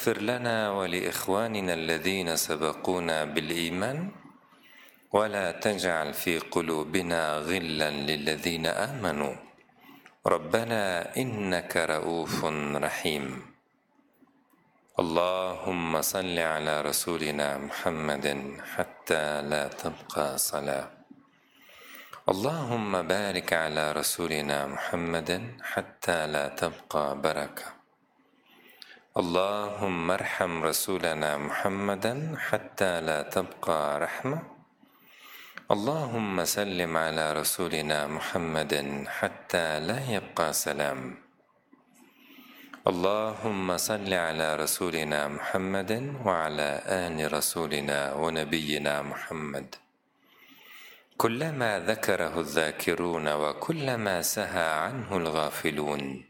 اغفر لنا ولإخواننا الذين سبقونا بالإيمان ولا تجعل في قلوبنا غلا للذين آمنوا. ربنا إنك رؤوف رحيم. اللهم صل على رسولنا محمد حتى لا تبقى صلاة. اللهم بارك على رسولنا محمد حتى لا تبقى بركة. اللهم ارحم رسولنا محمدا حتى لا تبقى رحمة. اللهم سلم على رسولنا محمد حتى لا يبقى سلام. اللهم صل على رسولنا محمد وعلى آل رسولنا ونبينا محمد. كلما ذكره الذاكرون وكلما سهى عنه الغافلون.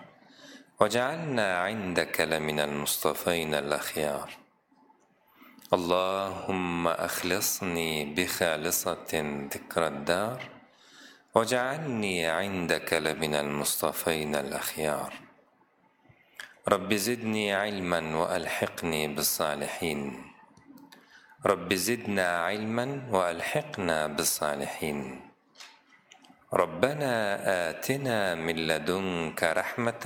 وجعلنا عندك لمن المصطفين الأخيار. اللهم أخلصني بخالصة ذكر الدار وجعلني عندك لمن المصطفين الأخيار. رب زدني علما وألحقني بالصالحين. رب زدنا علما وألحقنا بالصالحين. ربنا آتنا من لدنك رحمة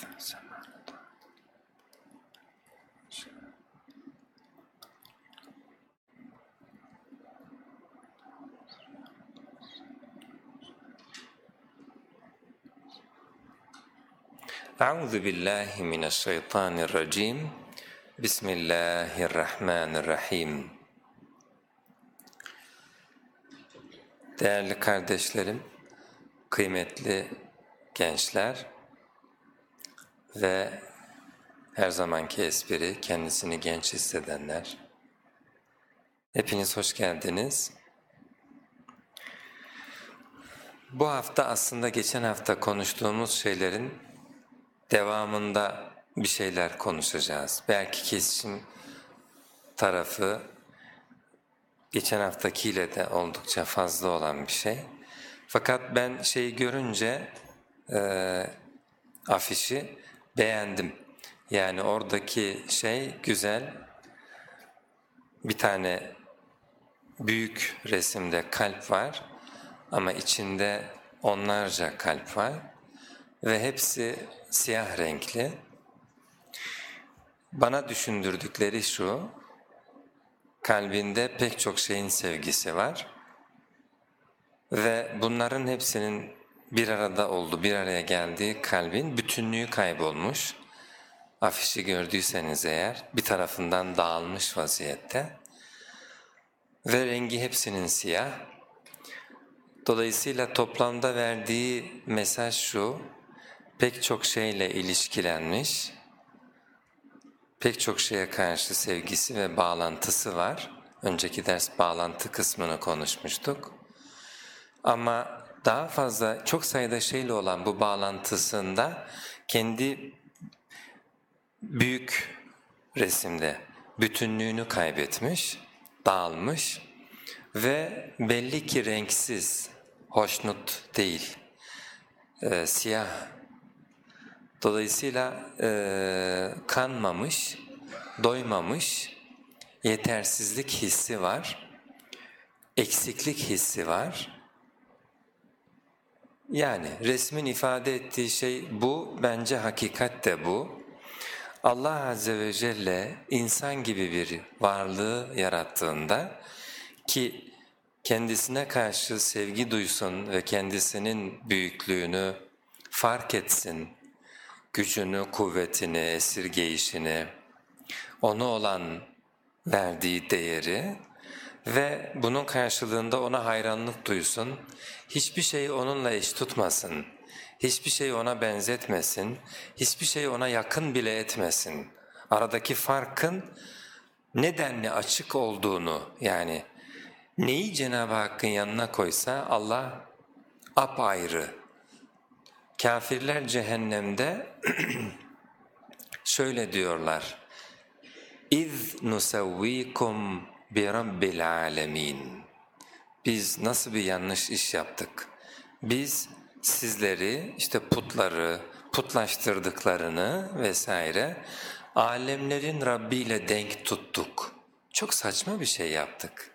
أعوذ بالله من الشيطان الرجيم بسم الله الرحمن الرحيم Değerli kardeşlerim, kıymetli gençler ve her zamanki espri kendisini genç hissedenler. Hepiniz hoş geldiniz. Bu hafta aslında geçen hafta konuştuğumuz şeylerin devamında bir şeyler konuşacağız. Belki kesişim tarafı geçen haftakiyle de oldukça fazla olan bir şey. Fakat ben şeyi görünce e, afişi beğendim. Yani oradaki şey güzel. Bir tane büyük resimde kalp var ama içinde onlarca kalp var ve hepsi siyah renkli. Bana düşündürdükleri şu, kalbinde pek çok şeyin sevgisi var ve bunların hepsinin bir arada oldu, bir araya geldiği kalbin bütünlüğü kaybolmuş. Afişi gördüyseniz eğer bir tarafından dağılmış vaziyette ve rengi hepsinin siyah. Dolayısıyla toplamda verdiği mesaj şu, pek çok şeyle ilişkilenmiş pek çok şeye karşı sevgisi ve bağlantısı var. Önceki ders bağlantı kısmını konuşmuştuk. Ama daha fazla çok sayıda şeyle olan bu bağlantısında kendi büyük resimde bütünlüğünü kaybetmiş, dağılmış ve belli ki renksiz, hoşnut değil, e, siyah. Dolayısıyla e, kanmamış, doymamış, yetersizlik hissi var, eksiklik hissi var. Yani resmin ifade ettiği şey bu, bence hakikat de bu. Allah Azze ve Celle insan gibi bir varlığı yarattığında ki kendisine karşı sevgi duysun ve kendisinin büyüklüğünü fark etsin, gücünü, kuvvetini, esirgeyişini, ona olan verdiği değeri ve bunun karşılığında ona hayranlık duysun, hiçbir şey onunla eş tutmasın, hiçbir şey ona benzetmesin, hiçbir şey ona yakın bile etmesin. Aradaki farkın nedenli açık olduğunu yani neyi Cenab-ı Hakk'ın yanına koysa Allah apayrı. Kafirler cehennemde şöyle diyorlar. İz nusavvikum bi rabbil alemin. Biz nasıl bir yanlış iş yaptık? Biz sizleri işte putları, putlaştırdıklarını vesaire alemlerin Rabbi ile denk tuttuk. Çok saçma bir şey yaptık.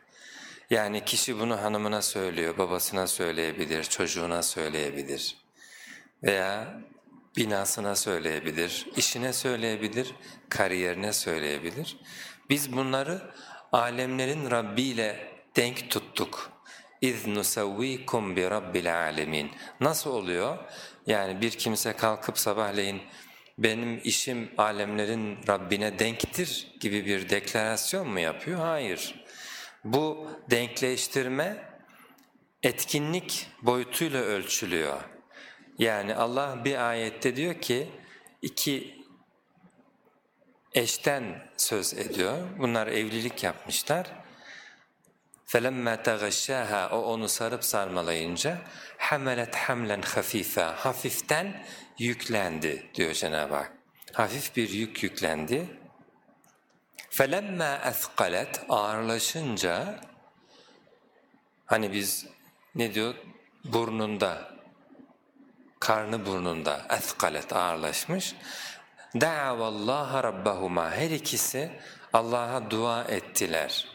Yani kişi bunu hanımına söylüyor, babasına söyleyebilir, çocuğuna söyleyebilir veya binasına söyleyebilir, işine söyleyebilir, kariyerine söyleyebilir. Biz bunları alemlerin Rabbi ile denk tuttuk. اِذْ نُسَوِّيكُمْ بِرَبِّ الْعَالَمِينَ Nasıl oluyor? Yani bir kimse kalkıp sabahleyin benim işim alemlerin Rabbine denktir gibi bir deklarasyon mu yapıyor? Hayır. Bu denkleştirme etkinlik boyutuyla ölçülüyor. Yani Allah bir ayette diyor ki iki eşten söz ediyor. Bunlar evlilik yapmışlar. فَلَمَّا تَغَشَّاهَا O onu sarıp sarmalayınca حَمَلَتْ حَمْلًا خَف۪يفًا Hafiften yüklendi diyor Cenab-ı Hak. Hafif bir yük yüklendi. فَلَمَّا اَثْقَلَتْ Ağırlaşınca hani biz ne diyor burnunda karnı burnunda ethkalet ağırlaşmış. Da'avallaha rabbahuma her ikisi Allah'a dua ettiler.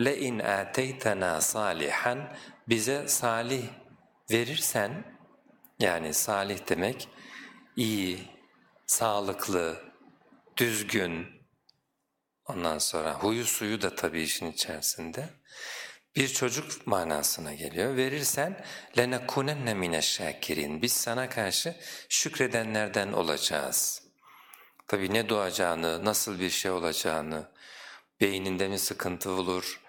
Le in ateytena salihan bize salih verirsen yani salih demek iyi, sağlıklı, düzgün ondan sonra huyu suyu da tabii işin içerisinde bir çocuk manasına geliyor. Verirsen لَنَكُونَنَّ مِنَ الشَّاكِرِينَ Biz sana karşı şükredenlerden olacağız. Tabii ne doğacağını, nasıl bir şey olacağını, beyninde mi sıkıntı olur,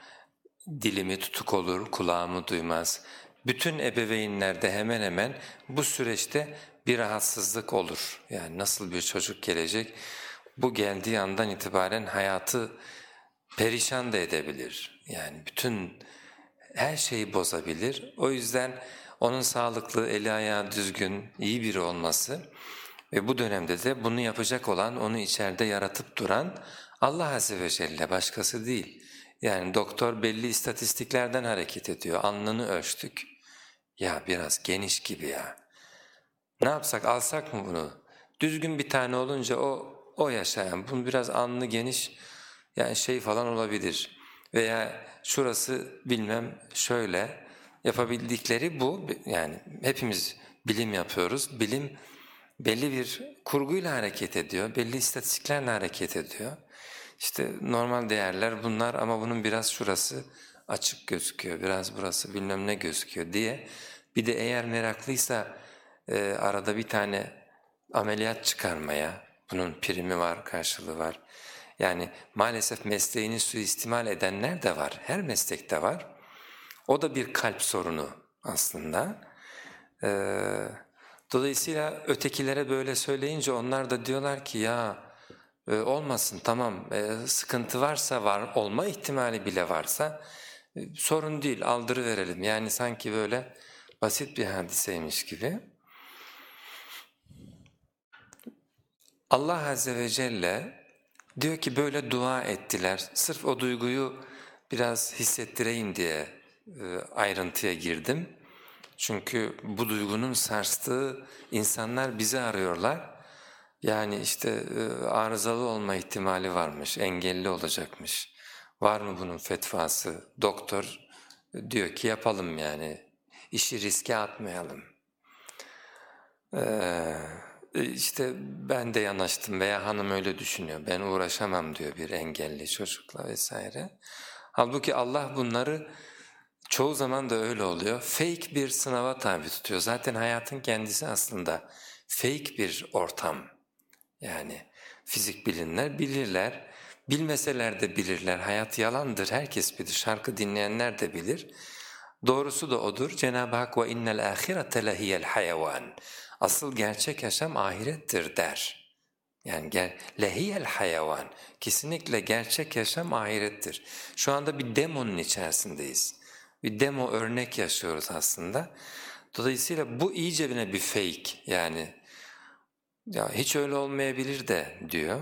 dilimi tutuk olur, kulağımı duymaz. Bütün ebeveynlerde hemen hemen bu süreçte bir rahatsızlık olur. Yani nasıl bir çocuk gelecek, bu geldiği andan itibaren hayatı perişan da edebilir. Yani bütün her şeyi bozabilir. O yüzden onun sağlıklı, eli ayağı düzgün, iyi biri olması ve bu dönemde de bunu yapacak olan, onu içeride yaratıp duran Allah Azze ve Celle başkası değil. Yani doktor belli istatistiklerden hareket ediyor, alnını ölçtük. Ya biraz geniş gibi ya. Ne yapsak, alsak mı bunu? Düzgün bir tane olunca o o yaşayan, bunun biraz alnı geniş, yani şey falan olabilir. Veya şurası bilmem şöyle, yapabildikleri bu. Yani hepimiz bilim yapıyoruz, bilim belli bir kurguyla hareket ediyor, belli istatistiklerle hareket ediyor. İşte normal değerler bunlar ama bunun biraz şurası açık gözüküyor, biraz burası bilmem ne gözüküyor diye. Bir de eğer meraklıysa e, arada bir tane ameliyat çıkarmaya, bunun primi var, karşılığı var. Yani maalesef mesleğini suistimal edenler de var, her meslekte var. O da bir kalp sorunu aslında. Ee, dolayısıyla ötekilere böyle söyleyince onlar da diyorlar ki ya e, olmasın tamam e, sıkıntı varsa var olma ihtimali bile varsa e, sorun değil aldırı verelim. Yani sanki böyle basit bir hadiseymiş gibi. Allah Azze ve Celle diyor ki böyle dua ettiler. Sırf o duyguyu biraz hissettireyim diye e, ayrıntıya girdim. Çünkü bu duygunun sarstığı insanlar bizi arıyorlar. Yani işte e, arızalı olma ihtimali varmış, engelli olacakmış. Var mı bunun fetvası? Doktor diyor ki yapalım yani, işi riske atmayalım. Ee, işte ben de yanaştım veya hanım öyle düşünüyor, ben uğraşamam diyor bir engelli çocukla vesaire. Halbuki Allah bunları çoğu zaman da öyle oluyor, fake bir sınava tabi tutuyor. Zaten hayatın kendisi aslında fake bir ortam. Yani fizik bilinler bilirler, bilmeseler de bilirler, hayat yalandır, herkes bilir, şarkı dinleyenler de bilir. Doğrusu da odur, Cenab-ı Hak ve innel ahirete lehiyel hayavan. Asıl gerçek yaşam ahirettir der. Yani ger lehiyel hayavan, kesinlikle gerçek yaşam ahirettir. Şu anda bir demonun içerisindeyiz. Bir demo örnek yaşıyoruz aslında. Dolayısıyla bu iyice bir fake yani ya hiç öyle olmayabilir de diyor.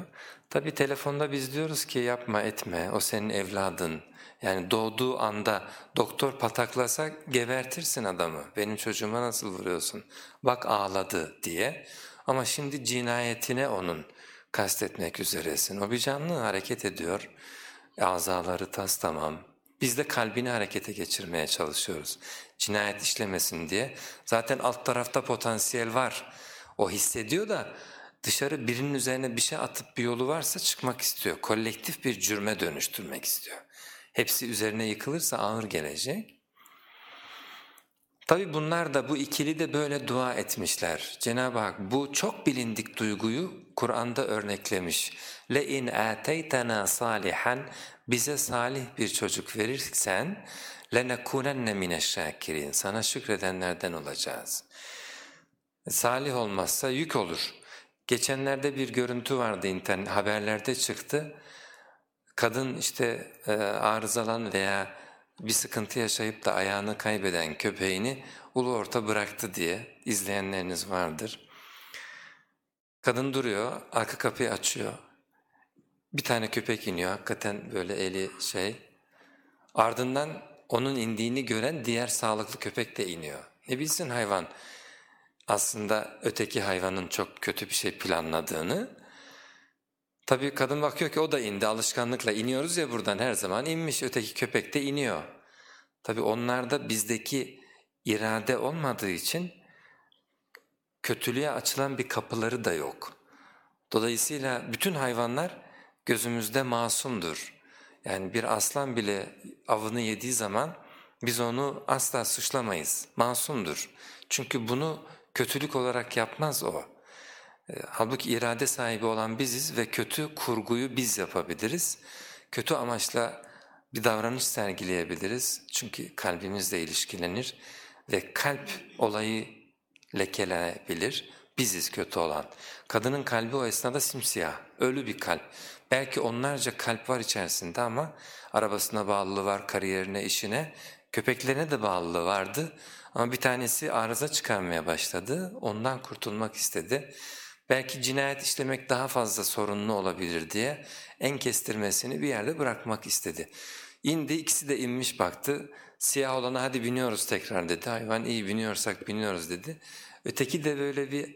Tabi telefonda biz diyoruz ki yapma etme o senin evladın. Yani doğduğu anda doktor pataklasa gebertirsin adamı. Benim çocuğuma nasıl vuruyorsun? Bak ağladı diye. Ama şimdi cinayetine onun kastetmek üzeresin. O bir canlı hareket ediyor. Azaları tas tamam. Biz de kalbini harekete geçirmeye çalışıyoruz. Cinayet işlemesin diye. Zaten alt tarafta potansiyel var. O hissediyor da dışarı birinin üzerine bir şey atıp bir yolu varsa çıkmak istiyor. Kolektif bir cürme dönüştürmek istiyor. Hepsi üzerine yıkılırsa ağır gelecek. Tabi bunlar da bu ikili de böyle dua etmişler. Cenab-ı Hak bu çok bilindik duyguyu Kur'an'da örneklemiş. Le in ateytena salihan bize salih bir çocuk verirsen lenekunenne mineşşakirin sana şükredenlerden olacağız. Salih olmazsa yük olur. Geçenlerde bir görüntü vardı internet haberlerde çıktı. Kadın işte e, arızalan veya bir sıkıntı yaşayıp da ayağını kaybeden köpeğini ulu orta bıraktı diye izleyenleriniz vardır. Kadın duruyor, arka kapıyı açıyor. Bir tane köpek iniyor, hakikaten böyle eli şey. Ardından onun indiğini gören diğer sağlıklı köpek de iniyor. Ne bilsin hayvan aslında öteki hayvanın çok kötü bir şey planladığını. Tabii kadın bakıyor ki o da indi alışkanlıkla iniyoruz ya buradan her zaman inmiş öteki köpek de iniyor. Tabii onlarda bizdeki irade olmadığı için kötülüğe açılan bir kapıları da yok. Dolayısıyla bütün hayvanlar gözümüzde masumdur. Yani bir aslan bile avını yediği zaman biz onu asla suçlamayız, masumdur. Çünkü bunu kötülük olarak yapmaz o. E, halbuki irade sahibi olan biziz ve kötü kurguyu biz yapabiliriz. Kötü amaçla bir davranış sergileyebiliriz. Çünkü kalbimizle ilişkilenir ve kalp olayı lekelenebilir. Biziz kötü olan. Kadının kalbi o esnada simsiyah, ölü bir kalp. Belki onlarca kalp var içerisinde ama arabasına bağlılığı var, kariyerine, işine, köpeklerine de bağlılığı vardı. Ama bir tanesi arıza çıkarmaya başladı, ondan kurtulmak istedi. Belki cinayet işlemek daha fazla sorunlu olabilir diye en kestirmesini bir yerde bırakmak istedi. İndi, ikisi de inmiş baktı. Siyah olana hadi biniyoruz tekrar dedi. Hayvan iyi biniyorsak biniyoruz dedi. Öteki de böyle bir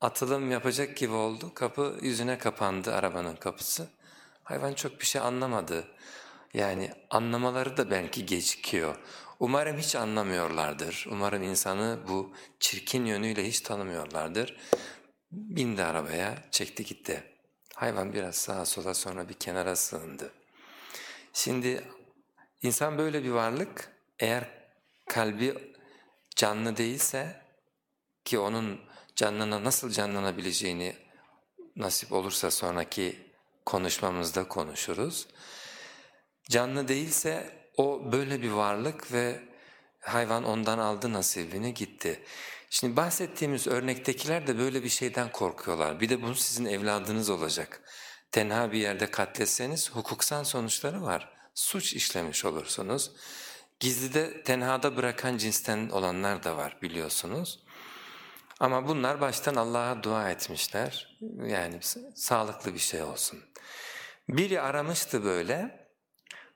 atılım yapacak gibi oldu. Kapı yüzüne kapandı arabanın kapısı. Hayvan çok bir şey anlamadı. Yani anlamaları da belki gecikiyor. Umarım hiç anlamıyorlardır. Umarım insanı bu çirkin yönüyle hiç tanımıyorlardır. Bindi arabaya, çekti gitti. Hayvan biraz sağa sola sonra bir kenara sığındı. Şimdi insan böyle bir varlık, eğer kalbi canlı değilse ki onun canlına nasıl canlanabileceğini nasip olursa sonraki konuşmamızda konuşuruz. Canlı değilse o böyle bir varlık ve hayvan ondan aldı nasibini gitti. Şimdi bahsettiğimiz örnektekiler de böyle bir şeyden korkuyorlar. Bir de bunu sizin evladınız olacak. tenha bir yerde katletseniz hukuksal sonuçları var. Suç işlemiş olursunuz. Gizlide tenhada bırakan cinsten olanlar da var biliyorsunuz. Ama bunlar baştan Allah'a dua etmişler. Yani sağlıklı bir şey olsun. Biri aramıştı böyle.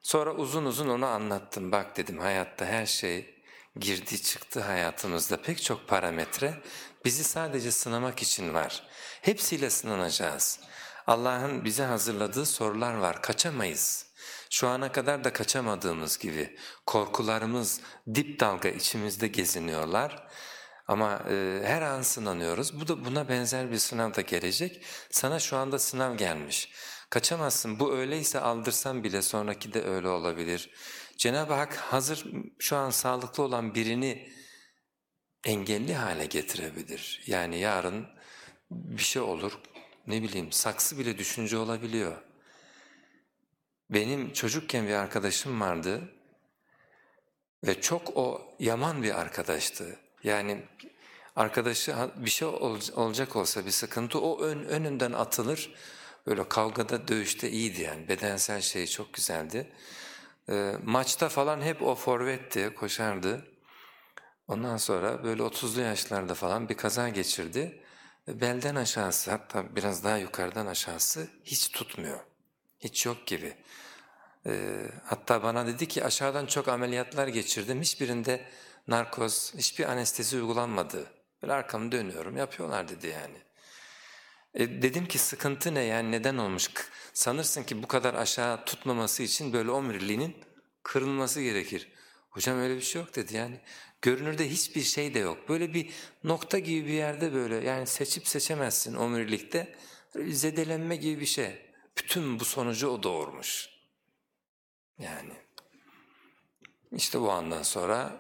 Sonra uzun uzun onu anlattım. Bak dedim hayatta her şey girdi çıktı hayatımızda pek çok parametre bizi sadece sınamak için var. Hepsiyle sınanacağız. Allah'ın bize hazırladığı sorular var, kaçamayız. Şu ana kadar da kaçamadığımız gibi korkularımız dip dalga içimizde geziniyorlar. Ama e, her an sınanıyoruz. Bu da buna benzer bir sınav da gelecek. Sana şu anda sınav gelmiş. Kaçamazsın. Bu öyleyse aldırsan bile sonraki de öyle olabilir. Cenab-ı Hak hazır şu an sağlıklı olan birini engelli hale getirebilir. Yani yarın bir şey olur, ne bileyim saksı bile düşünce olabiliyor. Benim çocukken bir arkadaşım vardı ve çok o yaman bir arkadaştı. Yani arkadaşı bir şey olacak olsa bir sıkıntı o ön, önünden atılır. Böyle kavgada dövüşte iyiydi yani bedensel şey çok güzeldi. E, maçta falan hep o forvetti, koşardı. Ondan sonra böyle 30'lu yaşlarda falan bir kaza geçirdi. Belden aşağısı hatta biraz daha yukarıdan aşağısı hiç tutmuyor. Hiç yok gibi. E, hatta bana dedi ki aşağıdan çok ameliyatlar geçirdim. Hiçbirinde narkoz, hiçbir anestezi uygulanmadı. Böyle arkamı dönüyorum yapıyorlar dedi yani. E, dedim ki sıkıntı ne yani neden olmuş? Sanırsın ki bu kadar aşağı tutmaması için böyle omuriliğinin kırılması gerekir. Hocam öyle bir şey yok dedi yani. Görünürde hiçbir şey de yok. Böyle bir nokta gibi bir yerde böyle yani seçip seçemezsin omurilikte. Zedelenme gibi bir şey. Bütün bu sonucu o doğurmuş. Yani işte bu andan sonra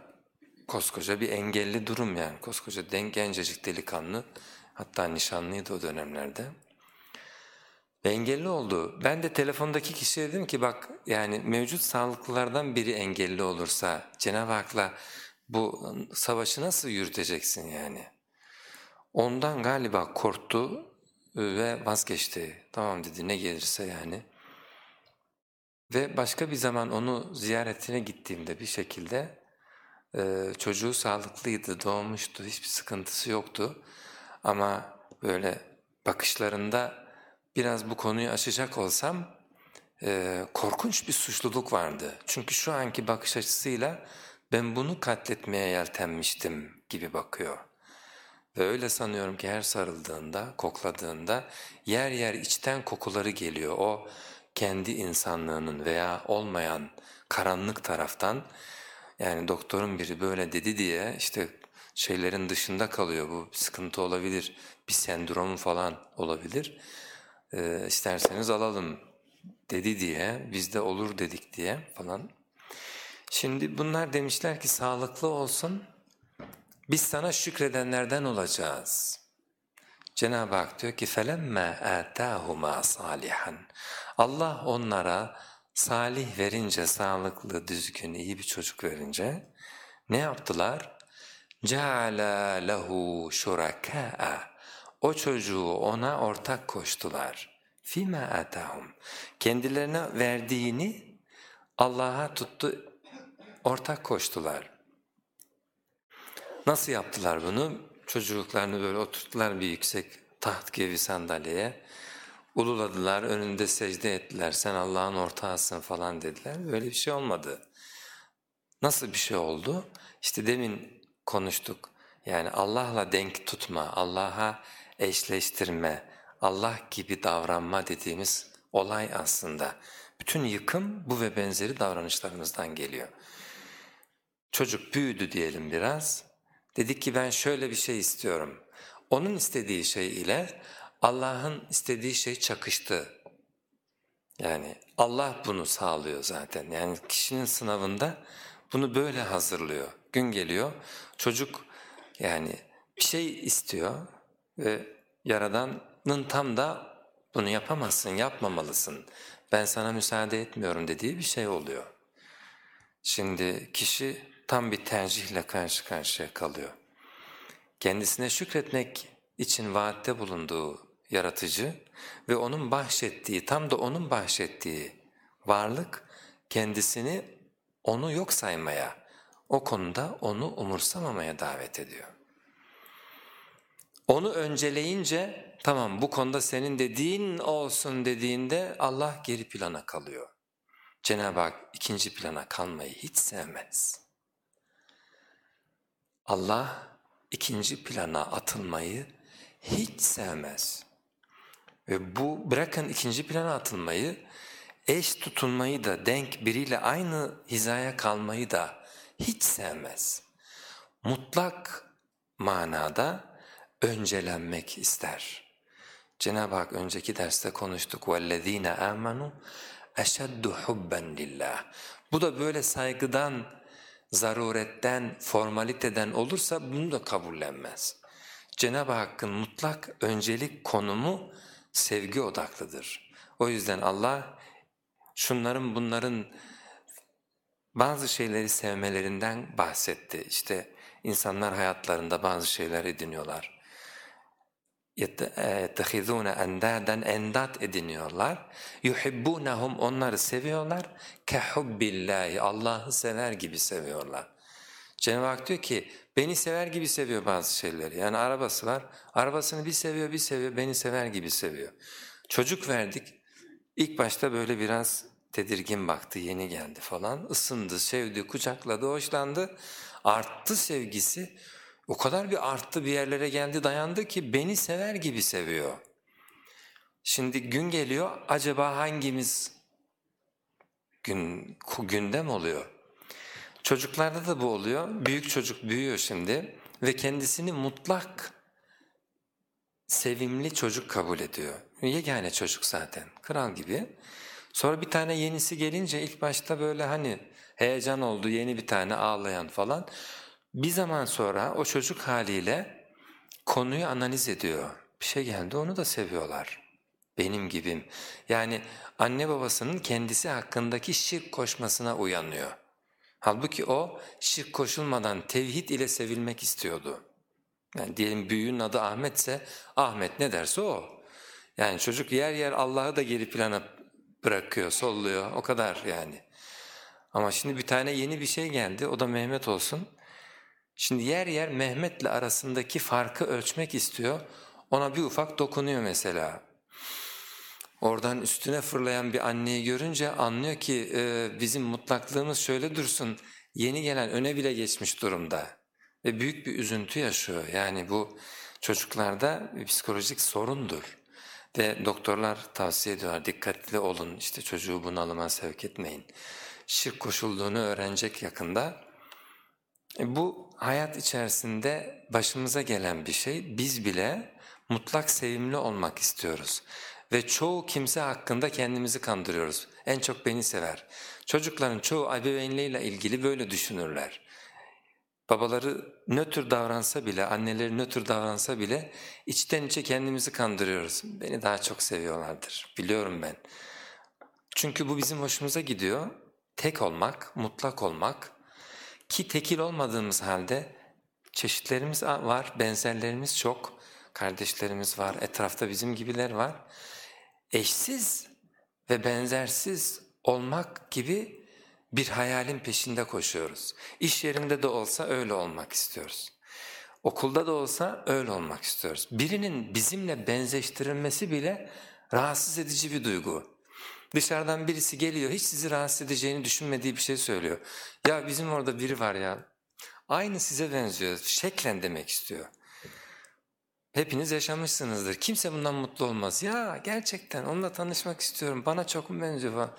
koskoca bir engelli durum yani. Koskoca gencecik delikanlı hatta nişanlıydı o dönemlerde. Ve engelli oldu. Ben de telefondaki kişiye dedim ki bak yani mevcut sağlıklılardan biri engelli olursa Cenab-ı Hak'la bu savaşı nasıl yürüteceksin yani? Ondan galiba korktu ve vazgeçti. Tamam dedi ne gelirse yani. Ve başka bir zaman onu ziyaretine gittiğimde bir şekilde e, çocuğu sağlıklıydı, doğmuştu, hiçbir sıkıntısı yoktu. Ama böyle bakışlarında biraz bu konuyu açacak olsam e, korkunç bir suçluluk vardı. Çünkü şu anki bakış açısıyla ben bunu katletmeye yeltenmiştim gibi bakıyor. Ve öyle sanıyorum ki her sarıldığında, kokladığında yer yer içten kokuları geliyor. O kendi insanlığının veya olmayan karanlık taraftan yani doktorun biri böyle dedi diye işte şeylerin dışında kalıyor bu sıkıntı olabilir, bir sendromu falan olabilir. Ee, isterseniz alalım dedi diye, biz de olur dedik diye falan. Şimdi bunlar demişler ki sağlıklı olsun, biz sana şükredenlerden olacağız. Cenab-ı Hak diyor ki فَلَمَّا آتَاهُمَا صَالِحًا Allah onlara salih verince, sağlıklı, düzgün, iyi bir çocuk verince ne yaptılar? جَعَلَا لَهُ شُرَكَاءَ O çocuğu ona ortak koştular. فِيمَا آتَاهُمْ Kendilerine verdiğini Allah'a tuttu, ortak koştular. Nasıl yaptılar bunu? Çocuklarını böyle oturttular bir yüksek taht gibi sandalyeye. Ululadılar, önünde secde ettiler, sen Allah'ın ortağısın falan dediler. Böyle bir şey olmadı. Nasıl bir şey oldu? İşte demin konuştuk. Yani Allah'la denk tutma, Allah'a eşleştirme, Allah gibi davranma dediğimiz olay aslında. Bütün yıkım bu ve benzeri davranışlarımızdan geliyor. Çocuk büyüdü diyelim biraz. Dedik ki ben şöyle bir şey istiyorum. Onun istediği şey ile Allah'ın istediği şey çakıştı. Yani Allah bunu sağlıyor zaten. Yani kişinin sınavında bunu böyle hazırlıyor. Gün geliyor, çocuk yani bir şey istiyor ve Yaradan'ın tam da bunu yapamazsın, yapmamalısın, ben sana müsaade etmiyorum dediği bir şey oluyor. Şimdi kişi tam bir tercihle karşı karşıya kalıyor. Kendisine şükretmek için vaatte bulunduğu yaratıcı ve onun bahşettiği, tam da onun bahşettiği varlık kendisini onu yok saymaya, o konuda onu umursamamaya davet ediyor. Onu önceleyince tamam bu konuda senin dediğin olsun dediğinde Allah geri plana kalıyor. Cenab-ı Hak ikinci plana kalmayı hiç sevmez. Allah ikinci plana atılmayı hiç sevmez. Ve bu bırakın ikinci plana atılmayı, eş tutulmayı da denk biriyle aynı hizaya kalmayı da hiç sevmez. Mutlak manada öncelenmek ister. Cenab-ı Hak önceki derste konuştuk. وَالَّذ۪ينَ آمَنُوا اَشَدُّ حُبَّنْ لِلّٰهِ Bu da böyle saygıdan, zaruretten, formaliteden olursa bunu da kabullenmez. Cenab-ı Hakk'ın mutlak öncelik konumu sevgi odaklıdır. O yüzden Allah şunların bunların bazı şeyleri sevmelerinden bahsetti. İşte insanlar hayatlarında bazı şeyler ediniyorlar. يَتَّخِذُونَ اَنْدَادًا endat ediniyorlar. يُحِبُّونَهُمْ onları seviyorlar. كَحُبِّ اللّٰهِ Allah'ı sever gibi seviyorlar. Cenab-ı Hak diyor ki beni sever gibi seviyor bazı şeyleri. Yani arabası var, arabasını bir seviyor bir seviyor, beni sever gibi seviyor. Çocuk verdik, ilk başta böyle biraz tedirgin baktı, yeni geldi falan. Isındı, sevdi, kucakladı, hoşlandı. Arttı sevgisi, o kadar bir arttı bir yerlere geldi dayandı ki beni sever gibi seviyor. Şimdi gün geliyor, acaba hangimiz gün, gündem oluyor? Çocuklarda da bu oluyor. Büyük çocuk büyüyor şimdi ve kendisini mutlak sevimli çocuk kabul ediyor. Yegane çocuk zaten, kral gibi. Sonra bir tane yenisi gelince ilk başta böyle hani heyecan oldu, yeni bir tane ağlayan falan. Bir zaman sonra o çocuk haliyle konuyu analiz ediyor. Bir şey geldi onu da seviyorlar. Benim gibim. Yani anne babasının kendisi hakkındaki şirk koşmasına uyanıyor. Halbuki o şirk koşulmadan tevhid ile sevilmek istiyordu. Yani diyelim büyüğün adı Ahmetse Ahmet ne derse o. Yani çocuk yer yer Allah'ı da geri plana bırakıyor, solluyor o kadar yani. Ama şimdi bir tane yeni bir şey geldi o da Mehmet olsun. Şimdi yer yer Mehmet'le arasındaki farkı ölçmek istiyor. Ona bir ufak dokunuyor mesela. Oradan üstüne fırlayan bir anneyi görünce anlıyor ki e, bizim mutlaklığımız şöyle dursun, yeni gelen öne bile geçmiş durumda ve büyük bir üzüntü yaşıyor. Yani bu çocuklarda bir psikolojik sorundur ve doktorlar tavsiye ediyorlar dikkatli olun işte çocuğu bunalıma sevk etmeyin. Şirk koşulduğunu öğrenecek yakında. E, bu hayat içerisinde başımıza gelen bir şey biz bile mutlak sevimli olmak istiyoruz. Ve çoğu kimse hakkında kendimizi kandırıyoruz. En çok beni sever. Çocukların çoğu ebeveynliğiyle ilgili böyle düşünürler. Babaları nötr davransa bile, anneleri nötr davransa bile içten içe kendimizi kandırıyoruz. Beni daha çok seviyorlardır, biliyorum ben. Çünkü bu bizim hoşumuza gidiyor. Tek olmak, mutlak olmak ki tekil olmadığımız halde çeşitlerimiz var, benzerlerimiz çok, kardeşlerimiz var, etrafta bizim gibiler var eşsiz ve benzersiz olmak gibi bir hayalin peşinde koşuyoruz. İş yerinde de olsa öyle olmak istiyoruz. Okulda da olsa öyle olmak istiyoruz. Birinin bizimle benzeştirilmesi bile rahatsız edici bir duygu. Dışarıdan birisi geliyor hiç sizi rahatsız edeceğini düşünmediği bir şey söylüyor. Ya bizim orada biri var ya aynı size benziyor şeklen demek istiyor. Hepiniz yaşamışsınızdır. Kimse bundan mutlu olmaz. Ya gerçekten onunla tanışmak istiyorum. Bana çok mu benziyor falan.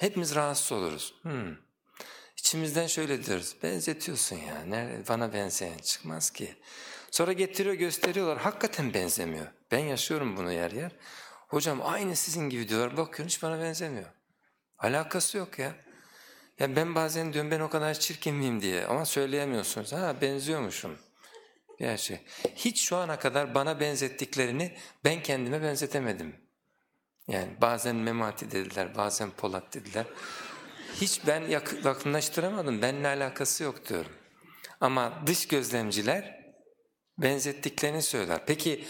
Hepimiz rahatsız oluruz. Hmm. İçimizden şöyle diyoruz. Benzetiyorsun ya. Nerede? Bana benzeyen çıkmaz ki. Sonra getiriyor gösteriyorlar. Hakikaten benzemiyor. Ben yaşıyorum bunu yer yer. Hocam aynı sizin gibi diyorlar. Bakıyorum hiç bana benzemiyor. Alakası yok ya. Ya ben bazen diyorum ben o kadar çirkin miyim diye ama söyleyemiyorsunuz. Ha benziyormuşum. Gerçi hiç şu ana kadar bana benzettiklerini ben kendime benzetemedim. Yani bazen Memati dediler, bazen Polat dediler. Hiç ben yakınlaştıramadım, benimle alakası yok diyorum. Ama dış gözlemciler benzettiklerini söyler. Peki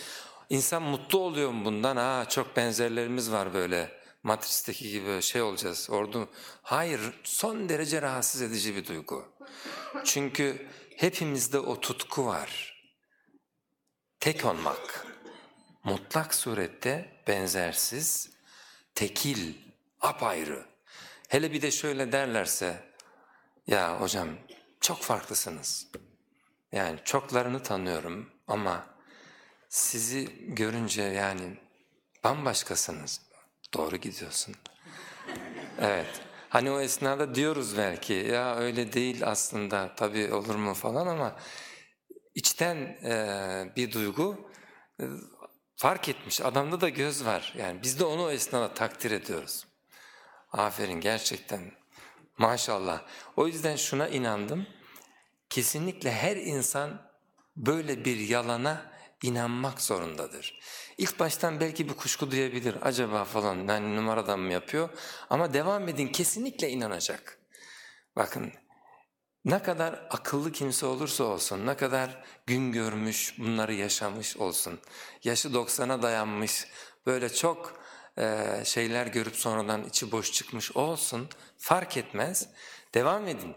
insan mutlu oluyor mu bundan? Aa çok benzerlerimiz var böyle. Matris'teki gibi şey olacağız. Ordu. Hayır, son derece rahatsız edici bir duygu. Çünkü hepimizde o tutku var. Tek olmak. Mutlak surette benzersiz, tekil, apayrı. Hele bir de şöyle derlerse, ya hocam çok farklısınız. Yani çoklarını tanıyorum ama sizi görünce yani bambaşkasınız. Doğru gidiyorsun. Evet. Hani o esnada diyoruz belki ya öyle değil aslında tabii olur mu falan ama içten e, bir duygu fark etmiş. Adamda da göz var. Yani biz de onu o esnada takdir ediyoruz. Aferin gerçekten maşallah. O yüzden şuna inandım. Kesinlikle her insan böyle bir yalana inanmak zorundadır. İlk baştan belki bir kuşku duyabilir. Acaba falan yani numaradan mı yapıyor? Ama devam edin kesinlikle inanacak. Bakın ne kadar akıllı kimse olursa olsun, ne kadar gün görmüş, bunları yaşamış olsun, yaşı 90'a dayanmış, böyle çok e, şeyler görüp sonradan içi boş çıkmış olsun, fark etmez, devam edin.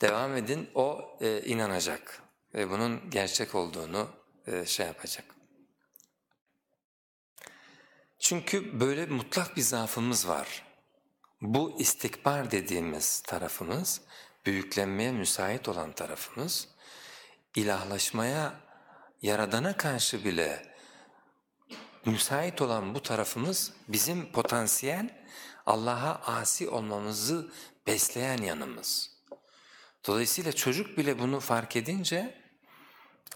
Devam edin, o e, inanacak ve bunun gerçek olduğunu e, şey yapacak. Çünkü böyle mutlak bir zaafımız var. Bu istikbar dediğimiz tarafımız, büyüklenmeye müsait olan tarafımız, ilahlaşmaya, yaradana karşı bile müsait olan bu tarafımız bizim potansiyel Allah'a asi olmamızı besleyen yanımız. Dolayısıyla çocuk bile bunu fark edince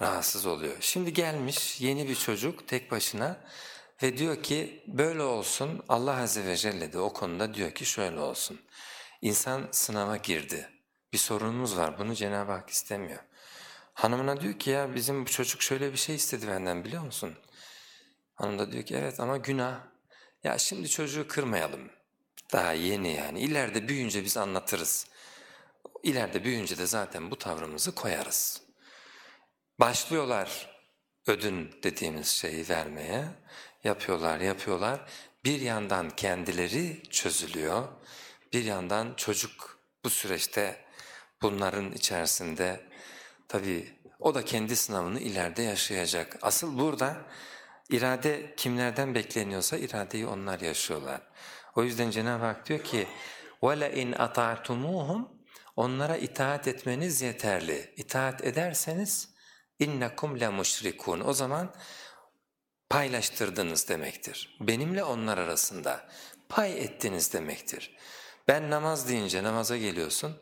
rahatsız oluyor. Şimdi gelmiş yeni bir çocuk tek başına ve diyor ki böyle olsun Allah Azze ve Celle de o konuda diyor ki şöyle olsun. İnsan sınava girdi. Bir sorunumuz var bunu Cenab-ı Hak istemiyor. Hanımına diyor ki ya bizim bu çocuk şöyle bir şey istedi benden biliyor musun? Hanım da diyor ki evet ama günah. Ya şimdi çocuğu kırmayalım. Daha yeni yani. İleride büyüyünce biz anlatırız. İleride büyüyünce de zaten bu tavrımızı koyarız. Başlıyorlar ödün dediğimiz şeyi vermeye. Yapıyorlar, yapıyorlar. Bir yandan kendileri çözülüyor. Bir yandan çocuk bu süreçte bunların içerisinde tabii o da kendi sınavını ileride yaşayacak. Asıl burada irade kimlerden bekleniyorsa iradeyi onlar yaşıyorlar. O yüzden Cenab-ı Hak diyor ki وَلَاِنْ أَطَعْتُمُوهُمْ Onlara itaat etmeniz yeterli. İtaat ederseniz innakum la müşrikun. O zaman paylaştırdınız demektir. Benimle onlar arasında pay ettiniz demektir. Ben namaz deyince namaza geliyorsun.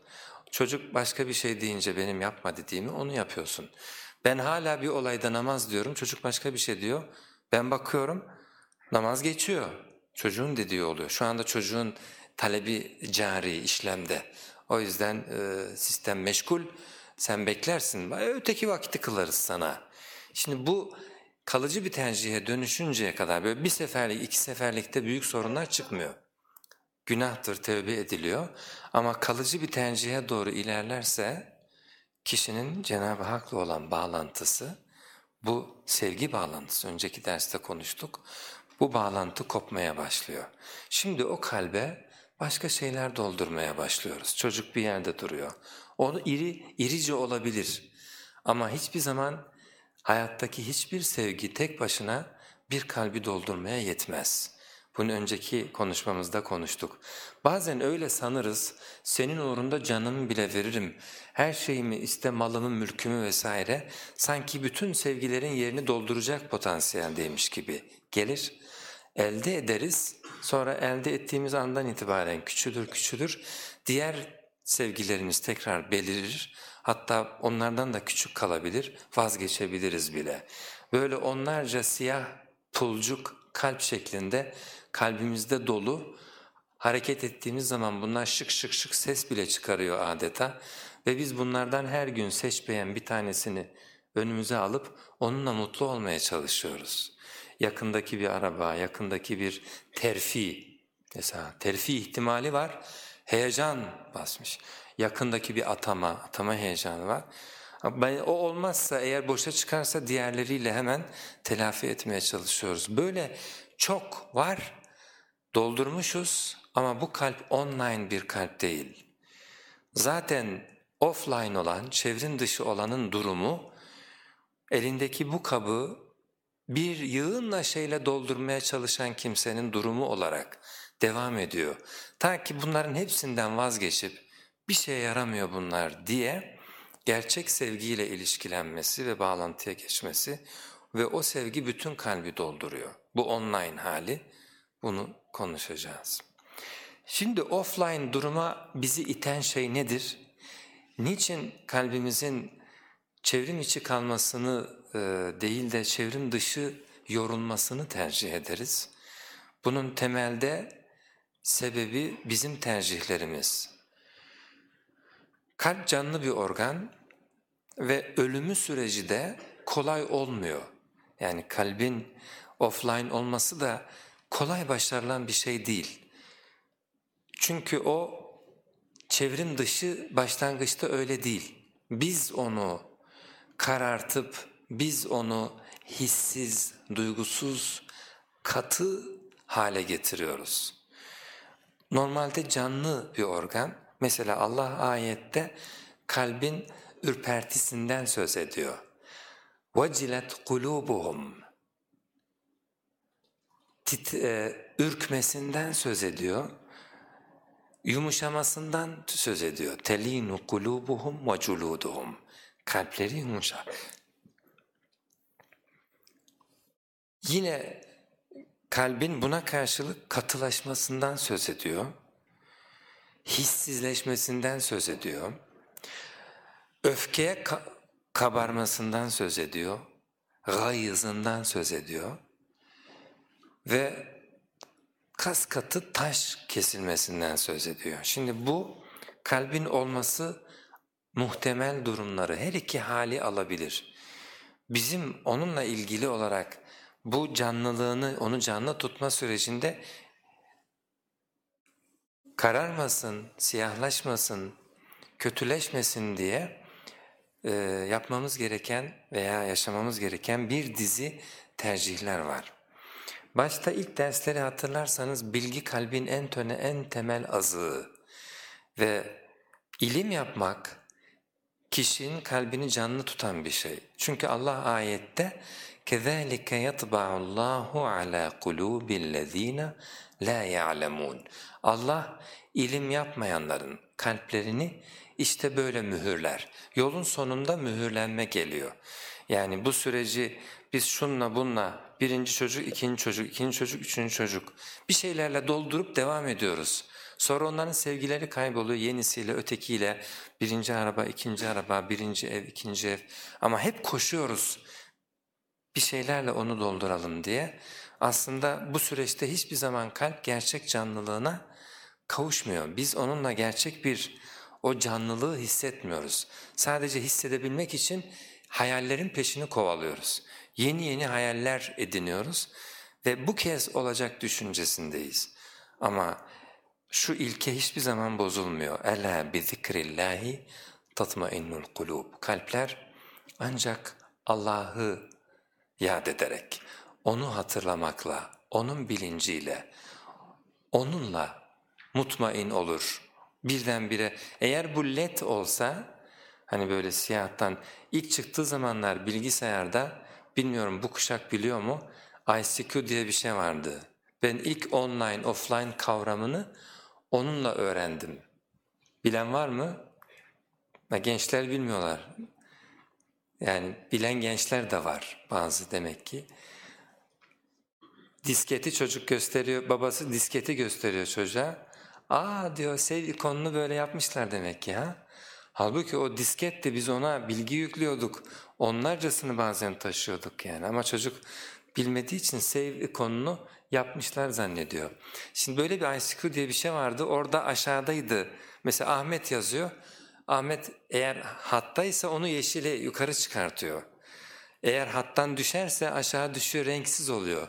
Çocuk başka bir şey deyince benim yapma dediğimi onu yapıyorsun. Ben hala bir olayda namaz diyorum, çocuk başka bir şey diyor. Ben bakıyorum, namaz geçiyor. Çocuğun dediği oluyor. Şu anda çocuğun talebi cari, işlemde. O yüzden e, sistem meşgul, sen beklersin, öteki vakti kılarız sana. Şimdi bu kalıcı bir tercihe dönüşünceye kadar böyle bir seferlik, iki seferlikte büyük sorunlar çıkmıyor. Günahtır, tevbe ediliyor ama kalıcı bir tercihe doğru ilerlerse kişinin Cenab-ı Hak'la olan bağlantısı, bu sevgi bağlantısı, önceki derste konuştuk, bu bağlantı kopmaya başlıyor. Şimdi o kalbe başka şeyler doldurmaya başlıyoruz. Çocuk bir yerde duruyor. Onu iri, irice olabilir ama hiçbir zaman hayattaki hiçbir sevgi tek başına bir kalbi doldurmaya yetmez. Bunu önceki konuşmamızda konuştuk. Bazen öyle sanırız, senin uğrunda canımı bile veririm, her şeyimi iste malımı, mülkümü vesaire, sanki bütün sevgilerin yerini dolduracak potansiyeldeymiş gibi gelir. Elde ederiz, sonra elde ettiğimiz andan itibaren küçülür küçülür, diğer sevgilerimiz tekrar belirir, hatta onlardan da küçük kalabilir, vazgeçebiliriz bile. Böyle onlarca siyah pulcuk kalp şeklinde kalbimizde dolu, hareket ettiğimiz zaman bunlar şık şık şık ses bile çıkarıyor adeta ve biz bunlardan her gün seçmeyen bir tanesini önümüze alıp onunla mutlu olmaya çalışıyoruz. Yakındaki bir araba, yakındaki bir terfi, mesela terfi ihtimali var, heyecan basmış. Yakındaki bir atama, atama heyecanı var. O olmazsa eğer boşa çıkarsa diğerleriyle hemen telafi etmeye çalışıyoruz. Böyle çok var, doldurmuşuz ama bu kalp online bir kalp değil. Zaten offline olan, çevrim dışı olanın durumu elindeki bu kabı bir yığınla şeyle doldurmaya çalışan kimsenin durumu olarak devam ediyor. Ta ki bunların hepsinden vazgeçip bir şeye yaramıyor bunlar diye gerçek sevgiyle ilişkilenmesi ve bağlantıya geçmesi ve o sevgi bütün kalbi dolduruyor. Bu online hali, bunu konuşacağız. Şimdi offline duruma bizi iten şey nedir? Niçin kalbimizin çevrim içi kalmasını e, değil de çevrim dışı yorulmasını tercih ederiz? Bunun temelde sebebi bizim tercihlerimiz. Kalp canlı bir organ ve ölümü süreci de kolay olmuyor. Yani kalbin offline olması da kolay başarılan bir şey değil. Çünkü o çevrim dışı başlangıçta öyle değil. Biz onu karartıp, biz onu hissiz, duygusuz, katı hale getiriyoruz. Normalde canlı bir organ, mesela Allah ayette kalbin ürpertisinden söz ediyor. وَجِلَتْ قُلُوبُهُمْ Tit, e, ürkmesinden söz ediyor yumuşamasından söz ediyor. Telinu kulubuhum ve culuduhum. Kalpleri yumuşar. Yine kalbin buna karşılık katılaşmasından söz ediyor. Hissizleşmesinden söz ediyor. Öfkeye ka kabarmasından söz ediyor. Gayızından söz ediyor. Ve kas katı taş kesilmesinden söz ediyor. Şimdi bu kalbin olması muhtemel durumları her iki hali alabilir. Bizim onunla ilgili olarak bu canlılığını, onu canlı tutma sürecinde kararmasın, siyahlaşmasın, kötüleşmesin diye e, yapmamız gereken veya yaşamamız gereken bir dizi tercihler var. Başta ilk dersleri hatırlarsanız bilgi kalbin en töne en temel azığı ve ilim yapmak kişinin kalbini canlı tutan bir şey. Çünkü Allah ayette كَذَٰلِكَ يَطْبَعُ اللّٰهُ عَلَى قُلُوبِ الَّذ۪ينَ لَا يَعْلَمُونَ Allah ilim yapmayanların kalplerini işte böyle mühürler. Yolun sonunda mühürlenme geliyor. Yani bu süreci biz şunla bunla birinci çocuk, ikinci çocuk, ikinci çocuk, üçüncü çocuk bir şeylerle doldurup devam ediyoruz. Sonra onların sevgileri kayboluyor yenisiyle, ötekiyle, birinci araba, ikinci araba, birinci ev, ikinci ev ama hep koşuyoruz bir şeylerle onu dolduralım diye. Aslında bu süreçte hiçbir zaman kalp gerçek canlılığına kavuşmuyor. Biz onunla gerçek bir o canlılığı hissetmiyoruz. Sadece hissedebilmek için hayallerin peşini kovalıyoruz. Yeni yeni hayaller ediniyoruz ve bu kez olacak düşüncesindeyiz. Ama şu ilke hiçbir zaman bozulmuyor. Ela bi zikrillahi tatmainnul kulub. Kalpler ancak Allah'ı yad ederek, onu hatırlamakla, onun bilinciyle, onunla mutmain olur. Birdenbire eğer bu led olsa hani böyle siyahtan ilk çıktığı zamanlar bilgisayarda bilmiyorum bu kuşak biliyor mu ICQ diye bir şey vardı. Ben ilk online offline kavramını onunla öğrendim. Bilen var mı? Gençler bilmiyorlar. Yani bilen gençler de var bazı demek ki. Disketi çocuk gösteriyor, babası disketi gösteriyor çocuğa. Aa diyor sev ikonunu böyle yapmışlar demek ki ha. Halbuki o disketti biz ona bilgi yüklüyorduk. Onlarcasını bazen taşıyorduk yani ama çocuk bilmediği için save ikonunu yapmışlar zannediyor. Şimdi böyle bir ICQ diye bir şey vardı orada aşağıdaydı. Mesela Ahmet yazıyor. Ahmet eğer hattaysa onu yeşile yukarı çıkartıyor. Eğer hattan düşerse aşağı düşüyor renksiz oluyor.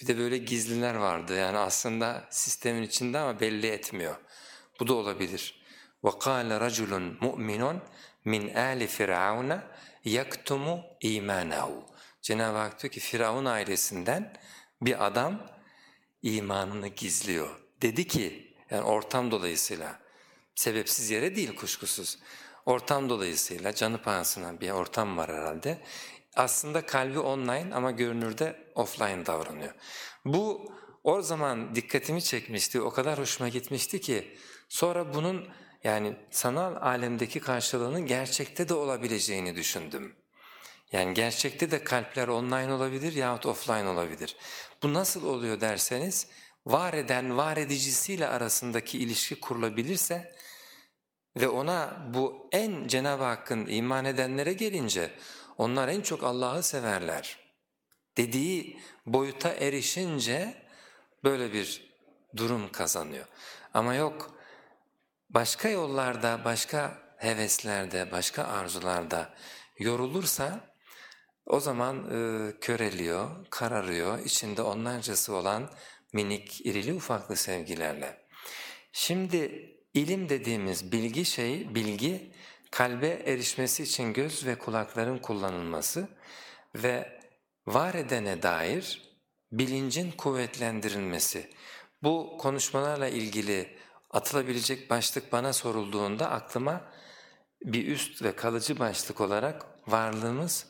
Bir de böyle gizliler vardı yani aslında sistemin içinde ama belli etmiyor. Bu da olabilir. وَقَالَ رَجُلٌ مُؤْمِنٌ min ali firavuna yaktumu imanahu. Cenab-ı Hak diyor ki Firavun ailesinden bir adam imanını gizliyor. Dedi ki yani ortam dolayısıyla sebepsiz yere değil kuşkusuz. Ortam dolayısıyla canı pahasına bir ortam var herhalde. Aslında kalbi online ama görünürde offline davranıyor. Bu o zaman dikkatimi çekmişti, o kadar hoşuma gitmişti ki sonra bunun yani sanal alemdeki karşılığının gerçekte de olabileceğini düşündüm. Yani gerçekte de kalpler online olabilir yahut offline olabilir. Bu nasıl oluyor derseniz var eden var edicisiyle arasındaki ilişki kurulabilirse ve ona bu en Cenab-ı Hakk'ın iman edenlere gelince onlar en çok Allah'ı severler. Dediği boyuta erişince böyle bir durum kazanıyor. Ama yok başka yollarda, başka heveslerde, başka arzularda yorulursa o zaman e, köreliyor, kararıyor, içinde onlarcası olan minik, irili ufaklı sevgilerle. Şimdi ilim dediğimiz bilgi şey, bilgi kalbe erişmesi için göz ve kulakların kullanılması ve var edene dair bilincin kuvvetlendirilmesi. Bu konuşmalarla ilgili atılabilecek başlık bana sorulduğunda aklıma bir üst ve kalıcı başlık olarak varlığımız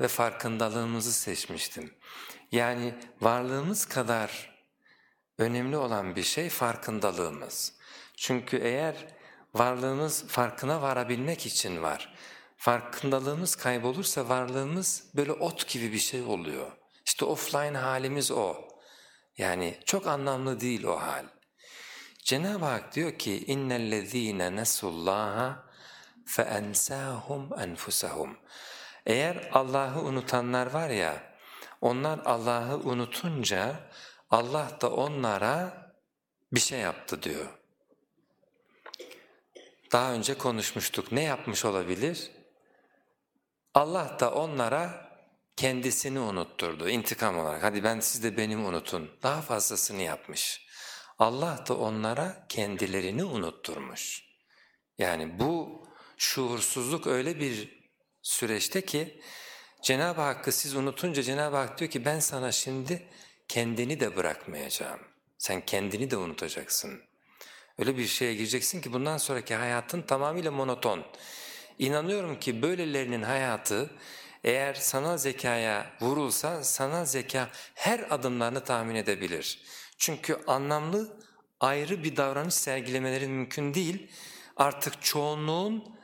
ve farkındalığımızı seçmiştim. Yani varlığımız kadar önemli olan bir şey farkındalığımız. Çünkü eğer varlığımız farkına varabilmek için var, farkındalığımız kaybolursa varlığımız böyle ot gibi bir şey oluyor. İşte offline halimiz o. Yani çok anlamlı değil o hal. Cenab-ı Hak diyor ki innellezîne nesullâha feensâhum enfusahum. Eğer Allah'ı unutanlar var ya, onlar Allah'ı unutunca Allah da onlara bir şey yaptı diyor. Daha önce konuşmuştuk. Ne yapmış olabilir? Allah da onlara kendisini unutturdu intikam olarak. Hadi ben siz de beni unutun. Daha fazlasını yapmış. Allah da onlara kendilerini unutturmuş. Yani bu şuursuzluk öyle bir süreçte ki Cenab-ı Hakk'ı siz unutunca Cenab-ı Hak diyor ki ben sana şimdi kendini de bırakmayacağım. Sen kendini de unutacaksın. Öyle bir şeye gireceksin ki bundan sonraki hayatın tamamıyla monoton. İnanıyorum ki böylelerinin hayatı eğer sanal zekaya vurulsa sanal zeka her adımlarını tahmin edebilir. Çünkü anlamlı ayrı bir davranış sergilemeleri mümkün değil. Artık çoğunluğun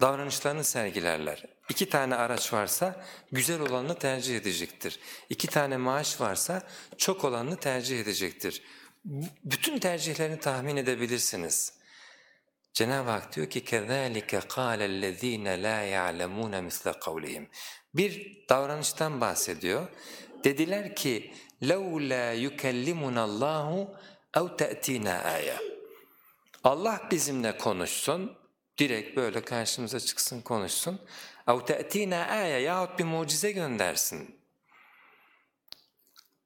davranışlarını sergilerler. İki tane araç varsa güzel olanını tercih edecektir. İki tane maaş varsa çok olanını tercih edecektir. Bütün tercihlerini tahmin edebilirsiniz. Cenab-ı Hak diyor ki كَذَٰلِكَ قَالَ الَّذ۪ينَ لَا يَعْلَمُونَ مِثْلَ قَوْلِهِمْ Bir davranıştan bahsediyor. Dediler ki لَوْ لَا يُكَلِّمُنَ اللّٰهُ اَوْ تَأْتِينَا آيَةً Allah bizimle konuşsun, direkt böyle karşımıza çıksın konuşsun. اَوْ تَأْتِينَا آيَةً yahut bir mucize göndersin.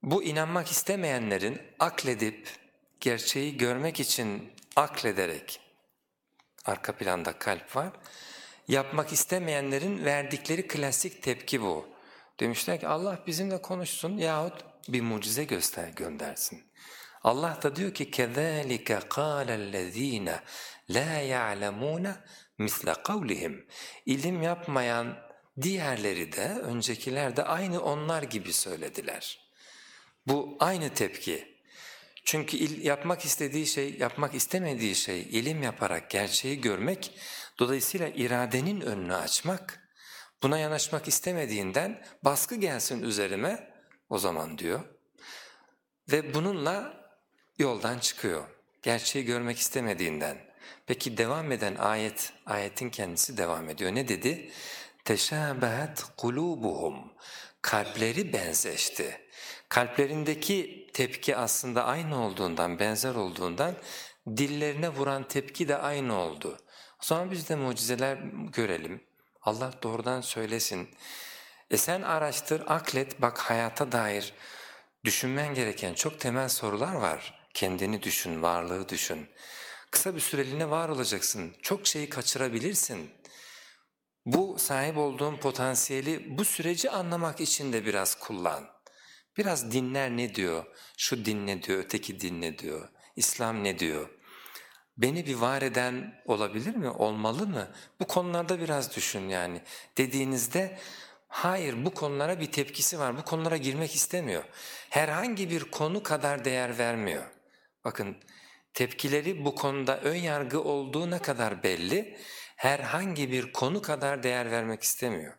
Bu inanmak istemeyenlerin akledip, gerçeği görmek için aklederek, arka planda kalp var, yapmak istemeyenlerin verdikleri klasik tepki bu. Demişler ki Allah bizimle konuşsun yahut bir mucize göster göndersin. Allah da diyor ki كَذَٰلِكَ قَالَ الَّذ۪ينَ لَا يَعْلَمُونَ مِثْلَ قَوْلِهِمْ İlim yapmayan diğerleri de, öncekiler de aynı onlar gibi söylediler. Bu aynı tepki. Çünkü il, yapmak istediği şey, yapmak istemediği şey ilim yaparak gerçeği görmek, dolayısıyla iradenin önünü açmak, buna yanaşmak istemediğinden baskı gelsin üzerime o zaman diyor. Ve bununla yoldan çıkıyor. Gerçeği görmek istemediğinden. Peki devam eden ayet, ayetin kendisi devam ediyor. Ne dedi? Teşâbehet kulubuhum. Kalpleri benzeşti. Kalplerindeki tepki aslında aynı olduğundan, benzer olduğundan dillerine vuran tepki de aynı oldu. O zaman biz de mucizeler görelim. Allah doğrudan söylesin. E sen araştır, aklet, bak hayata dair düşünmen gereken çok temel sorular var. Kendini düşün, varlığı düşün. Kısa bir süreliğine var olacaksın. Çok şeyi kaçırabilirsin. Bu sahip olduğun potansiyeli bu süreci anlamak için de biraz kullan. Biraz dinler ne diyor, şu din ne diyor, öteki din ne diyor, İslam ne diyor. Beni bir var eden olabilir mi, olmalı mı? Bu konularda biraz düşün yani. Dediğinizde hayır bu konulara bir tepkisi var, bu konulara girmek istemiyor. Herhangi bir konu kadar değer vermiyor. Bakın tepkileri bu konuda ön yargı olduğu ne kadar belli, herhangi bir konu kadar değer vermek istemiyor.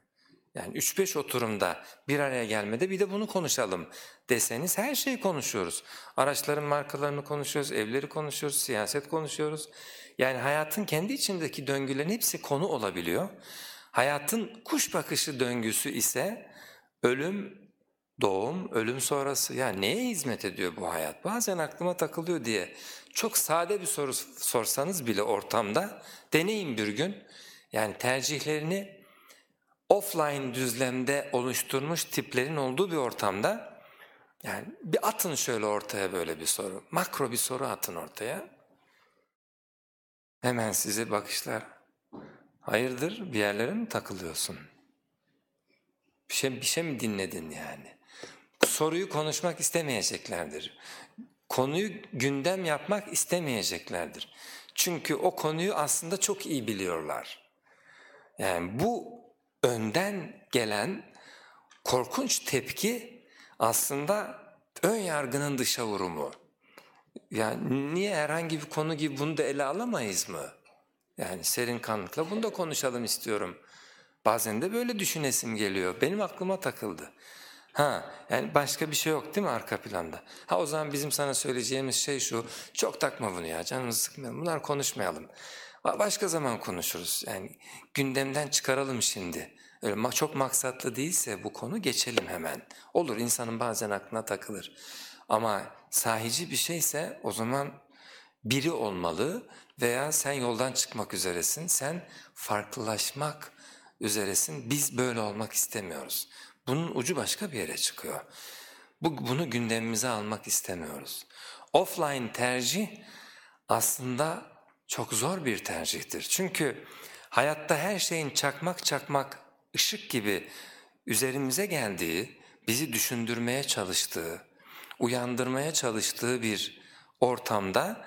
Yani 3-5 oturumda bir araya gelmede bir de bunu konuşalım deseniz her şeyi konuşuyoruz. Araçların markalarını konuşuyoruz, evleri konuşuyoruz, siyaset konuşuyoruz. Yani hayatın kendi içindeki döngülerin hepsi konu olabiliyor. Hayatın kuş bakışı döngüsü ise ölüm, doğum, ölüm sonrası ya neye hizmet ediyor bu hayat? Bazen aklıma takılıyor diye çok sade bir soru sorsanız bile ortamda deneyin bir gün. Yani tercihlerini offline düzlemde oluşturmuş tiplerin olduğu bir ortamda yani bir atın şöyle ortaya böyle bir soru. Makro bir soru atın ortaya. Hemen size bakışlar. Hayırdır bir yerlere mi takılıyorsun? Bir şey, bir şey mi dinledin yani? Soruyu konuşmak istemeyeceklerdir. Konuyu gündem yapmak istemeyeceklerdir. Çünkü o konuyu aslında çok iyi biliyorlar. Yani bu önden gelen korkunç tepki aslında ön yargının dışa vurumu. Yani niye herhangi bir konu gibi bunu da ele alamayız mı? Yani serin kanlıkla bunu da konuşalım istiyorum. Bazen de böyle düşünesim geliyor. Benim aklıma takıldı. Ha yani başka bir şey yok değil mi arka planda? Ha o zaman bizim sana söyleyeceğimiz şey şu. Çok takma bunu ya canımızı sıkmayalım. Bunlar konuşmayalım. Başka zaman konuşuruz. Yani gündemden çıkaralım şimdi. Öyle çok maksatlı değilse bu konu geçelim hemen. Olur insanın bazen aklına takılır. Ama sahici bir şeyse o zaman biri olmalı veya sen yoldan çıkmak üzeresin, sen farklılaşmak üzeresin. Biz böyle olmak istemiyoruz. Bunun ucu başka bir yere çıkıyor. Bu, bunu gündemimize almak istemiyoruz. Offline tercih aslında çok zor bir tercihtir. Çünkü hayatta her şeyin çakmak çakmak ışık gibi üzerimize geldiği, bizi düşündürmeye çalıştığı, uyandırmaya çalıştığı bir ortamda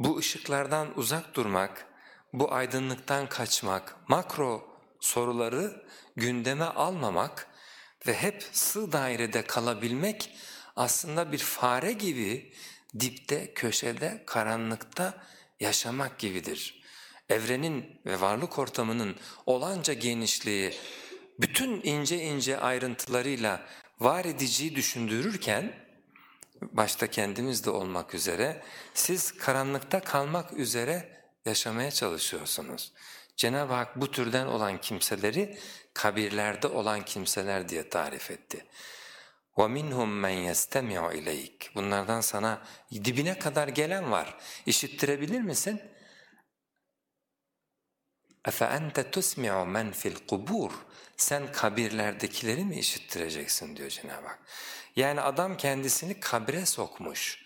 bu ışıklardan uzak durmak, bu aydınlıktan kaçmak, makro soruları gündeme almamak ve hep sığ dairede kalabilmek aslında bir fare gibi dipte, köşede, karanlıkta yaşamak gibidir. Evrenin ve varlık ortamının olanca genişliği bütün ince ince ayrıntılarıyla var ediciyi düşündürürken, başta kendimiz de olmak üzere, siz karanlıkta kalmak üzere yaşamaya çalışıyorsunuz. Cenab-ı Hak bu türden olan kimseleri kabirlerde olan kimseler diye tarif etti. وَمِنْهُمْ مَنْ يَسْتَمِعُ اِلَيْكِ Bunlardan sana dibine kadar gelen var. İşittirebilir misin? اَفَاَنْتَ تُسْمِعُ مَنْ فِي الْقُبُورِ Sen kabirlerdekileri mi işittireceksin diyor Cenab-ı Hak. Yani adam kendisini kabre sokmuş.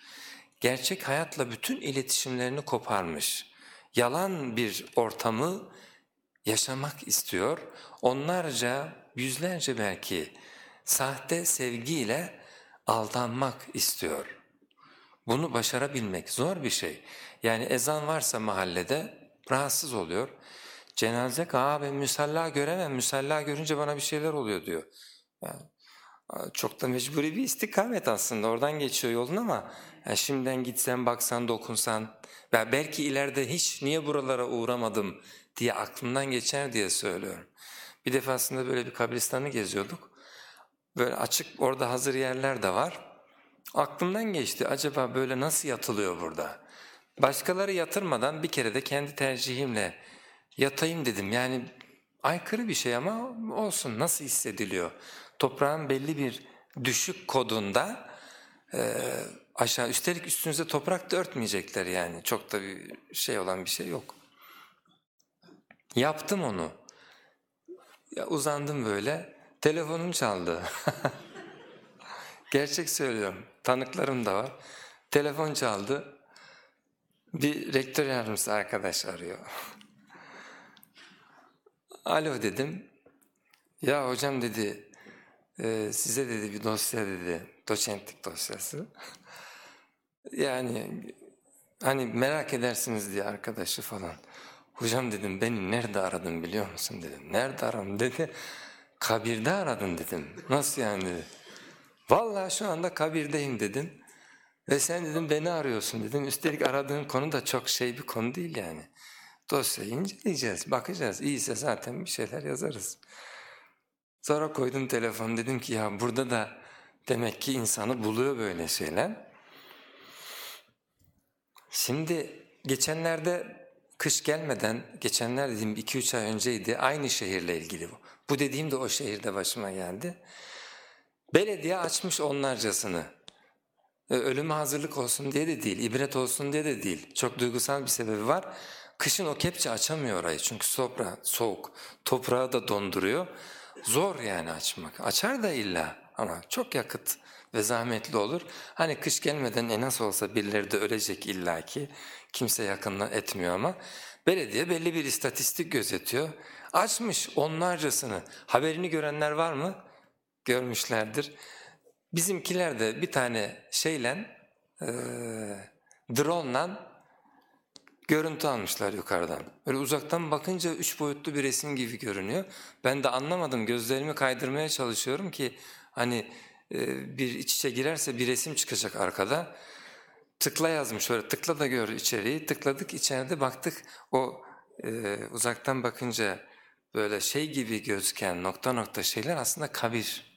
Gerçek hayatla bütün iletişimlerini koparmış. Yalan bir ortamı yaşamak istiyor. Onlarca, yüzlerce belki sahte sevgiyle aldanmak istiyor. Bunu başarabilmek zor bir şey. Yani ezan varsa mahallede rahatsız oluyor. Cenaze aa ben müsalla göremem, müsalla görünce bana bir şeyler oluyor diyor. Yani, çok da mecburi bir istikamet aslında oradan geçiyor yolun ama yani şimdiden gitsen baksan dokunsan belki ileride hiç niye buralara uğramadım diye aklımdan geçer diye söylüyorum. Bir defasında böyle bir kabristanı geziyorduk. Böyle açık orada hazır yerler de var. Aklımdan geçti acaba böyle nasıl yatılıyor burada? Başkaları yatırmadan bir kere de kendi tercihimle yatayım dedim. Yani aykırı bir şey ama olsun nasıl hissediliyor? Toprağın belli bir düşük kodunda e, aşağı üstelik üstünüze toprak da örtmeyecekler yani çok da bir şey olan bir şey yok. Yaptım onu. Ya uzandım böyle telefonum çaldı. Gerçek söylüyorum tanıklarım da var. Telefon çaldı. Bir rektör yardımcısı arkadaş arıyor. Alo dedim. Ya hocam dedi, e, size dedi bir dosya dedi, doçentlik dosyası. yani hani merak edersiniz diye arkadaşı falan. Hocam dedim beni nerede aradın biliyor musun dedim. Nerede aradım dedi. Kabirde aradın dedim. Nasıl yani dedi. Vallahi şu anda kabirdeyim dedim. Ve sen dedim beni arıyorsun dedim. Üstelik aradığın konu da çok şey bir konu değil yani. Dosyayı inceleyeceğiz, bakacağız. İyiyse zaten bir şeyler yazarız. Sonra koydum telefon dedim ki ya burada da demek ki insanı buluyor böyle şeyler. Şimdi geçenlerde kış gelmeden, geçenler dediğim 2-3 ay önceydi aynı şehirle ilgili bu. Bu dediğim de o şehirde başıma geldi. Belediye açmış onlarcasını. Ölüme hazırlık olsun diye de değil, ibret olsun diye de değil. Çok duygusal bir sebebi var. Kışın o kepçe açamıyor orayı çünkü toprağı soğuk, toprağı da donduruyor. Zor yani açmak. Açar da illa ama çok yakıt ve zahmetli olur. Hani kış gelmeden en az olsa birileri de ölecek illaki. Kimse yakınla etmiyor ama belediye belli bir istatistik gözetiyor. Açmış onlarcasını. Haberini görenler var mı? Görmüşlerdir. Bizimkiler de bir tane şeyle, e, drone'la görüntü almışlar yukarıdan. Böyle uzaktan bakınca üç boyutlu bir resim gibi görünüyor. Ben de anlamadım gözlerimi kaydırmaya çalışıyorum ki hani e, bir iç içe girerse bir resim çıkacak arkada. Tıkla yazmış öyle tıkla da gör içeriği. Tıkladık içeride baktık o e, uzaktan bakınca böyle şey gibi gözüken nokta nokta şeyler aslında kabir.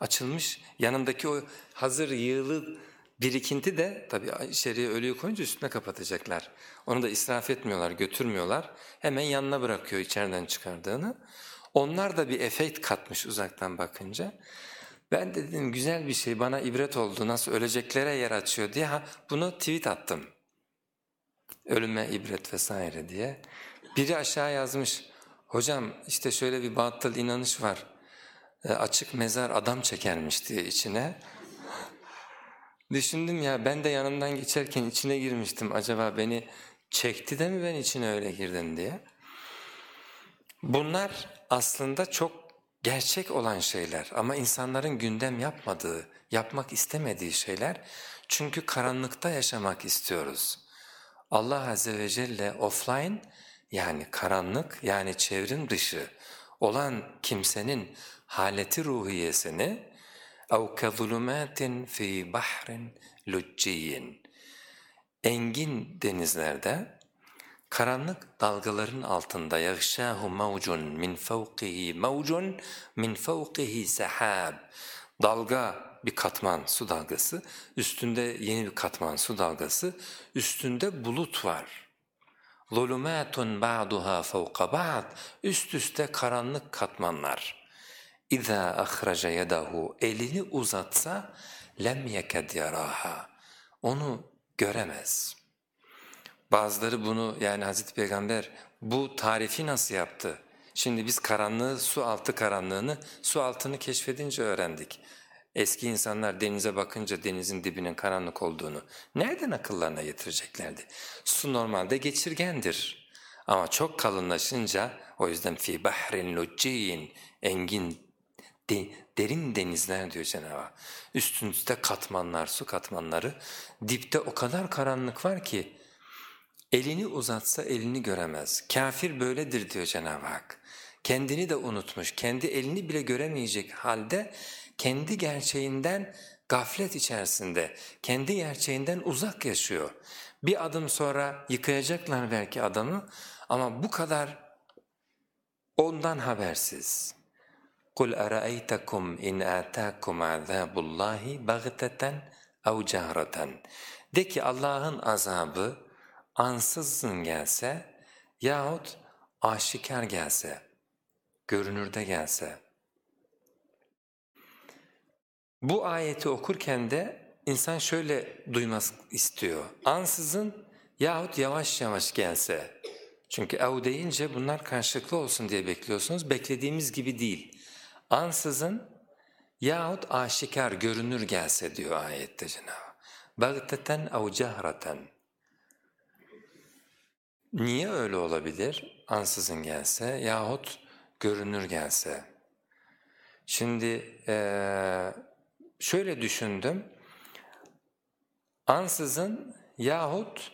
Açılmış yanındaki o hazır yığılı Birikinti de tabii içeriye ölüyü koyunca üstüne kapatacaklar. Onu da israf etmiyorlar, götürmüyorlar. Hemen yanına bırakıyor içeriden çıkardığını. Onlar da bir efekt katmış uzaktan bakınca. Ben de dedim güzel bir şey bana ibret oldu nasıl öleceklere yer açıyor diye ha, bunu tweet attım. Ölüme ibret vesaire diye. Biri aşağı yazmış hocam işte şöyle bir batıl inanış var. E, açık mezar adam çekermiş diye içine. Düşündüm ya ben de yanından geçerken içine girmiştim. Acaba beni çekti de mi ben içine öyle girdim diye. Bunlar aslında çok gerçek olan şeyler ama insanların gündem yapmadığı, yapmak istemediği şeyler. Çünkü karanlıkta yaşamak istiyoruz. Allah Azze ve Celle offline yani karanlık yani çevrim dışı olan kimsenin haleti ruhiyesini اَوْ كَظُلُمَاتٍ فِي بَحْرٍ لُجِّيٍ Engin denizlerde, karanlık dalgaların altında يَغْشَاهُ مَوْجٌ مِنْ فَوْقِهِ مَوْجٌ مِنْ فَوْقِهِ سَحَابٌ Dalga bir katman su dalgası, üstünde yeni bir katman su dalgası, üstünde bulut var. ظُلُمَاتٌ بَعْضُهَا فَوْقَ بَعْضٍ Üst üste karanlık katmanlar. اِذَا اَخْرَجَ يَدَهُ Elini uzatsa lem yeked yaraha. Onu göremez. Bazıları bunu yani Hazreti Peygamber bu tarifi nasıl yaptı? Şimdi biz karanlığı, su altı karanlığını, su altını keşfedince öğrendik. Eski insanlar denize bakınca denizin dibinin karanlık olduğunu nereden akıllarına getireceklerdi? Su normalde geçirgendir. Ama çok kalınlaşınca o yüzden fi bahrin lucciyin engin de, derin denizler diyor Cenab-ı Hak. Üstünüzde katmanlar, su katmanları. Dipte o kadar karanlık var ki elini uzatsa elini göremez. Kafir böyledir diyor Cenab-ı Hak. Kendini de unutmuş, kendi elini bile göremeyecek halde kendi gerçeğinden gaflet içerisinde, kendi gerçeğinden uzak yaşıyor. Bir adım sonra yıkayacaklar belki adamı ama bu kadar ondan habersiz. قُلْ أَرَأَيْتَكُمْ اِنْ آتَاكُمْ عَذَابُ اللّٰهِ بَغْتَةً اَوْ جَهْرَةً De ki Allah'ın azabı ansızın gelse yahut aşikar gelse, görünürde gelse. Bu ayeti okurken de insan şöyle duymak istiyor. Ansızın yahut yavaş yavaş gelse. Çünkü ev deyince bunlar karşılıklı olsun diye bekliyorsunuz. Beklediğimiz gibi değil ansızın yahut aşikar görünür gelse diyor ayette Cenab-ı Hak. Bagteten ev cehraten. Niye öyle olabilir? Ansızın gelse yahut görünür gelse. Şimdi ee, şöyle düşündüm. Ansızın yahut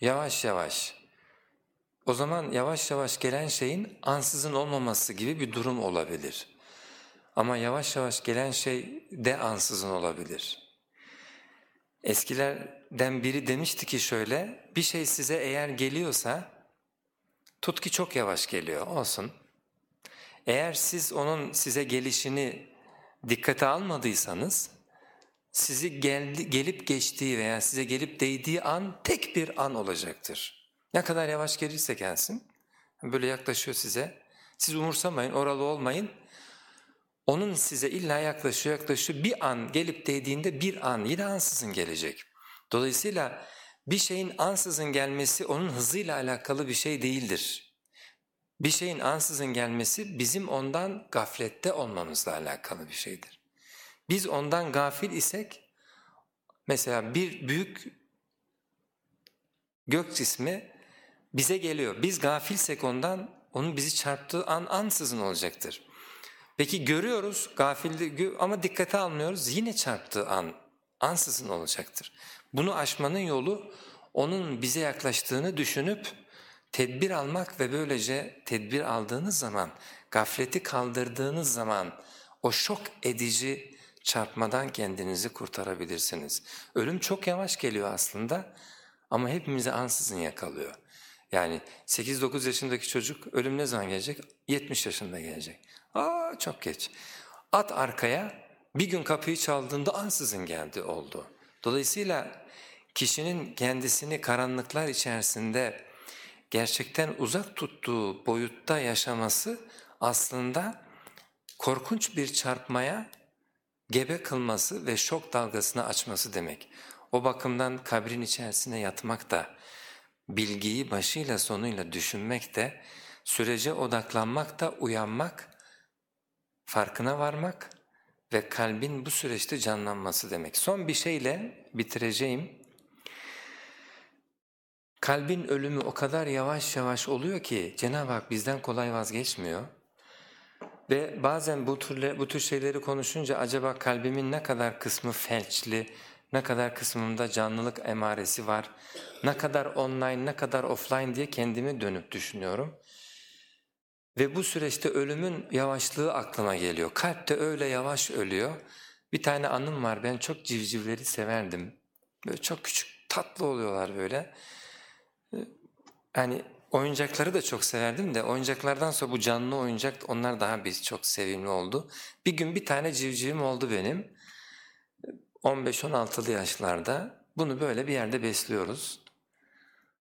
yavaş yavaş o zaman yavaş yavaş gelen şeyin ansızın olmaması gibi bir durum olabilir. Ama yavaş yavaş gelen şey de ansızın olabilir. Eskilerden biri demişti ki şöyle, bir şey size eğer geliyorsa tut ki çok yavaş geliyor, olsun. Eğer siz onun size gelişini dikkate almadıysanız, sizi geldi, gelip geçtiği veya size gelip değdiği an tek bir an olacaktır. Ne kadar yavaş gelirse gelsin, böyle yaklaşıyor size, siz umursamayın, oralı olmayın, onun size illa yaklaşıyor yaklaşıyor bir an gelip değdiğinde bir an yine ansızın gelecek. Dolayısıyla bir şeyin ansızın gelmesi onun hızıyla alakalı bir şey değildir. Bir şeyin ansızın gelmesi bizim ondan gaflette olmamızla alakalı bir şeydir. Biz ondan gafil isek mesela bir büyük gök cismi bize geliyor. Biz gafilsek ondan onun bizi çarptığı an ansızın olacaktır. Peki görüyoruz gafilde ama dikkate almıyoruz yine çarptığı an ansızın olacaktır. Bunu aşmanın yolu onun bize yaklaştığını düşünüp tedbir almak ve böylece tedbir aldığınız zaman, gafleti kaldırdığınız zaman o şok edici çarpmadan kendinizi kurtarabilirsiniz. Ölüm çok yavaş geliyor aslında ama hepimizi ansızın yakalıyor. Yani 8-9 yaşındaki çocuk ölüm ne zaman gelecek? 70 yaşında gelecek. Aa çok geç. At arkaya bir gün kapıyı çaldığında ansızın geldi oldu. Dolayısıyla kişinin kendisini karanlıklar içerisinde gerçekten uzak tuttuğu boyutta yaşaması aslında korkunç bir çarpmaya gebe kılması ve şok dalgasını açması demek. O bakımdan kabrin içerisine yatmak da, bilgiyi başıyla sonuyla düşünmek de, sürece odaklanmak da uyanmak farkına varmak ve kalbin bu süreçte canlanması demek. Son bir şeyle bitireceğim. Kalbin ölümü o kadar yavaş yavaş oluyor ki Cenab-ı Hak bizden kolay vazgeçmiyor. Ve bazen bu tür, bu tür şeyleri konuşunca acaba kalbimin ne kadar kısmı felçli, ne kadar kısmında canlılık emaresi var, ne kadar online, ne kadar offline diye kendimi dönüp düşünüyorum. Ve bu süreçte ölümün yavaşlığı aklıma geliyor. Kalp de öyle yavaş ölüyor. Bir tane anım var, ben çok civcivleri severdim. Böyle çok küçük, tatlı oluyorlar böyle. Yani oyuncakları da çok severdim de oyuncaklardan sonra bu canlı oyuncak onlar daha biz çok sevimli oldu. Bir gün bir tane civcivim oldu benim. 15-16'lı yaşlarda. Bunu böyle bir yerde besliyoruz.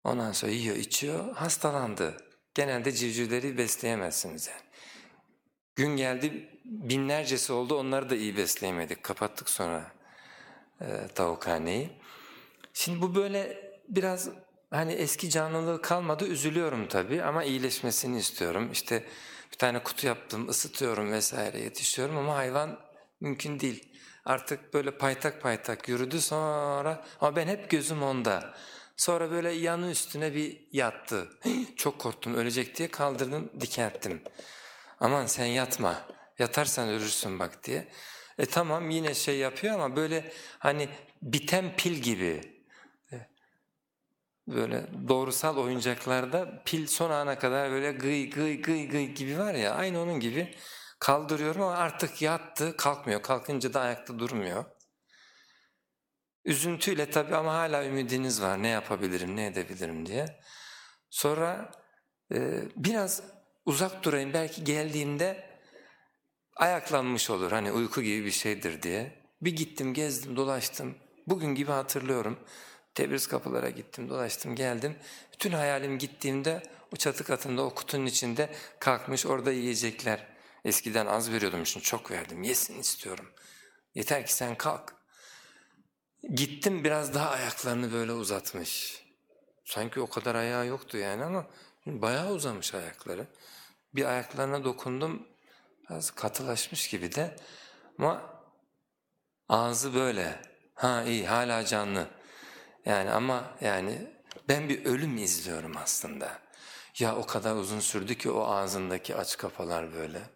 Ondan sonra yiyor, içiyor, hastalandı. Genelde civcivleri besleyemezsiniz yani. Gün geldi binlercesi oldu onları da iyi besleyemedik. Kapattık sonra e, tavukhaneyi. Şimdi bu böyle biraz hani eski canlılığı kalmadı üzülüyorum tabii ama iyileşmesini istiyorum. İşte bir tane kutu yaptım ısıtıyorum vesaire yetişiyorum ama hayvan mümkün değil. Artık böyle paytak paytak yürüdü sonra ama ben hep gözüm onda. Sonra böyle yanı üstüne bir yattı. Çok korktum ölecek diye kaldırdım dikerttim. Aman sen yatma yatarsan ölürsün bak diye. E tamam yine şey yapıyor ama böyle hani biten pil gibi. E, böyle doğrusal oyuncaklarda pil son ana kadar böyle gıy gıy gıy gıy gibi var ya aynı onun gibi kaldırıyorum ama artık yattı kalkmıyor. Kalkınca da ayakta durmuyor. Üzüntüyle tabii ama hala ümidiniz var ne yapabilirim, ne edebilirim diye. Sonra e, biraz uzak durayım belki geldiğimde ayaklanmış olur hani uyku gibi bir şeydir diye. Bir gittim gezdim dolaştım bugün gibi hatırlıyorum. Tebriz kapılara gittim dolaştım geldim. Bütün hayalim gittiğimde o çatı katında o kutunun içinde kalkmış orada yiyecekler. Eskiden az veriyordum şimdi çok verdim yesin istiyorum. Yeter ki sen kalk. Gittim biraz daha ayaklarını böyle uzatmış. Sanki o kadar ayağı yoktu yani ama bayağı uzamış ayakları. Bir ayaklarına dokundum biraz katılaşmış gibi de ama ağzı böyle. Ha iyi hala canlı. Yani ama yani Ben bir ölüm izliyorum aslında. Ya o kadar uzun sürdü ki o ağzındaki aç kapalar böyle.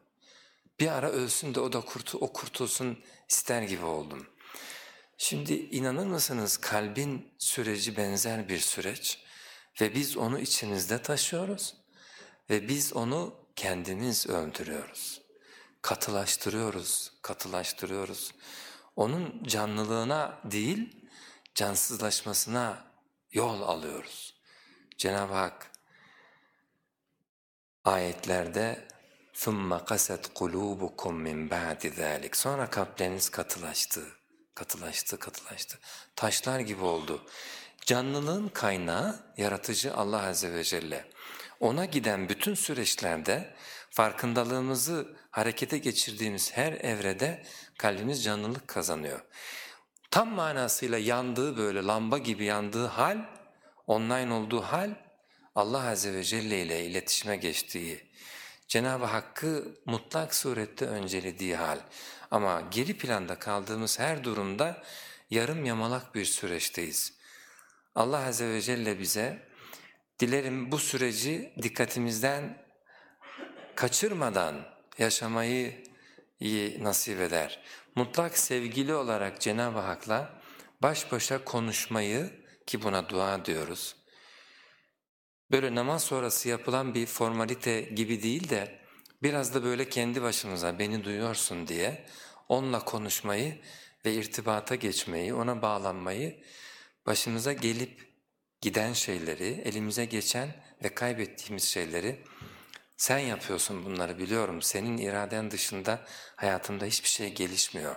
Bir ara ölsün de o da kurtu, o kurtulsun ister gibi oldum. Şimdi inanır mısınız kalbin süreci benzer bir süreç ve biz onu içimizde taşıyoruz ve biz onu kendimiz öldürüyoruz. Katılaştırıyoruz, katılaştırıyoruz. Onun canlılığına değil, cansızlaşmasına yol alıyoruz. Cenab-ı Hak ayetlerde ثُمَّ قَسَتْ قُلُوبُكُمْ مِنْ بَعْدِ ذَٰلِكَ Sonra kalpleriniz katılaştı, katılaştı, katılaştı. Taşlar gibi oldu. Canlılığın kaynağı yaratıcı Allah Azze ve Celle. Ona giden bütün süreçlerde farkındalığımızı harekete geçirdiğimiz her evrede kalbimiz canlılık kazanıyor. Tam manasıyla yandığı böyle lamba gibi yandığı hal, online olduğu hal Allah Azze ve Celle ile iletişime geçtiği, Cenab-ı Hakk'ı mutlak surette öncelediği hal. Ama geri planda kaldığımız her durumda yarım yamalak bir süreçteyiz. Allah Azze ve Celle bize dilerim bu süreci dikkatimizden kaçırmadan yaşamayı nasip eder. Mutlak sevgili olarak Cenab-ı Hak'la baş başa konuşmayı ki buna dua diyoruz. Böyle namaz sonrası yapılan bir formalite gibi değil de biraz da böyle kendi başımıza beni duyuyorsun diye onunla konuşmayı ve irtibata geçmeyi, ona bağlanmayı, başımıza gelip giden şeyleri, elimize geçen ve kaybettiğimiz şeyleri sen yapıyorsun bunları biliyorum. Senin iraden dışında hayatımda hiçbir şey gelişmiyor.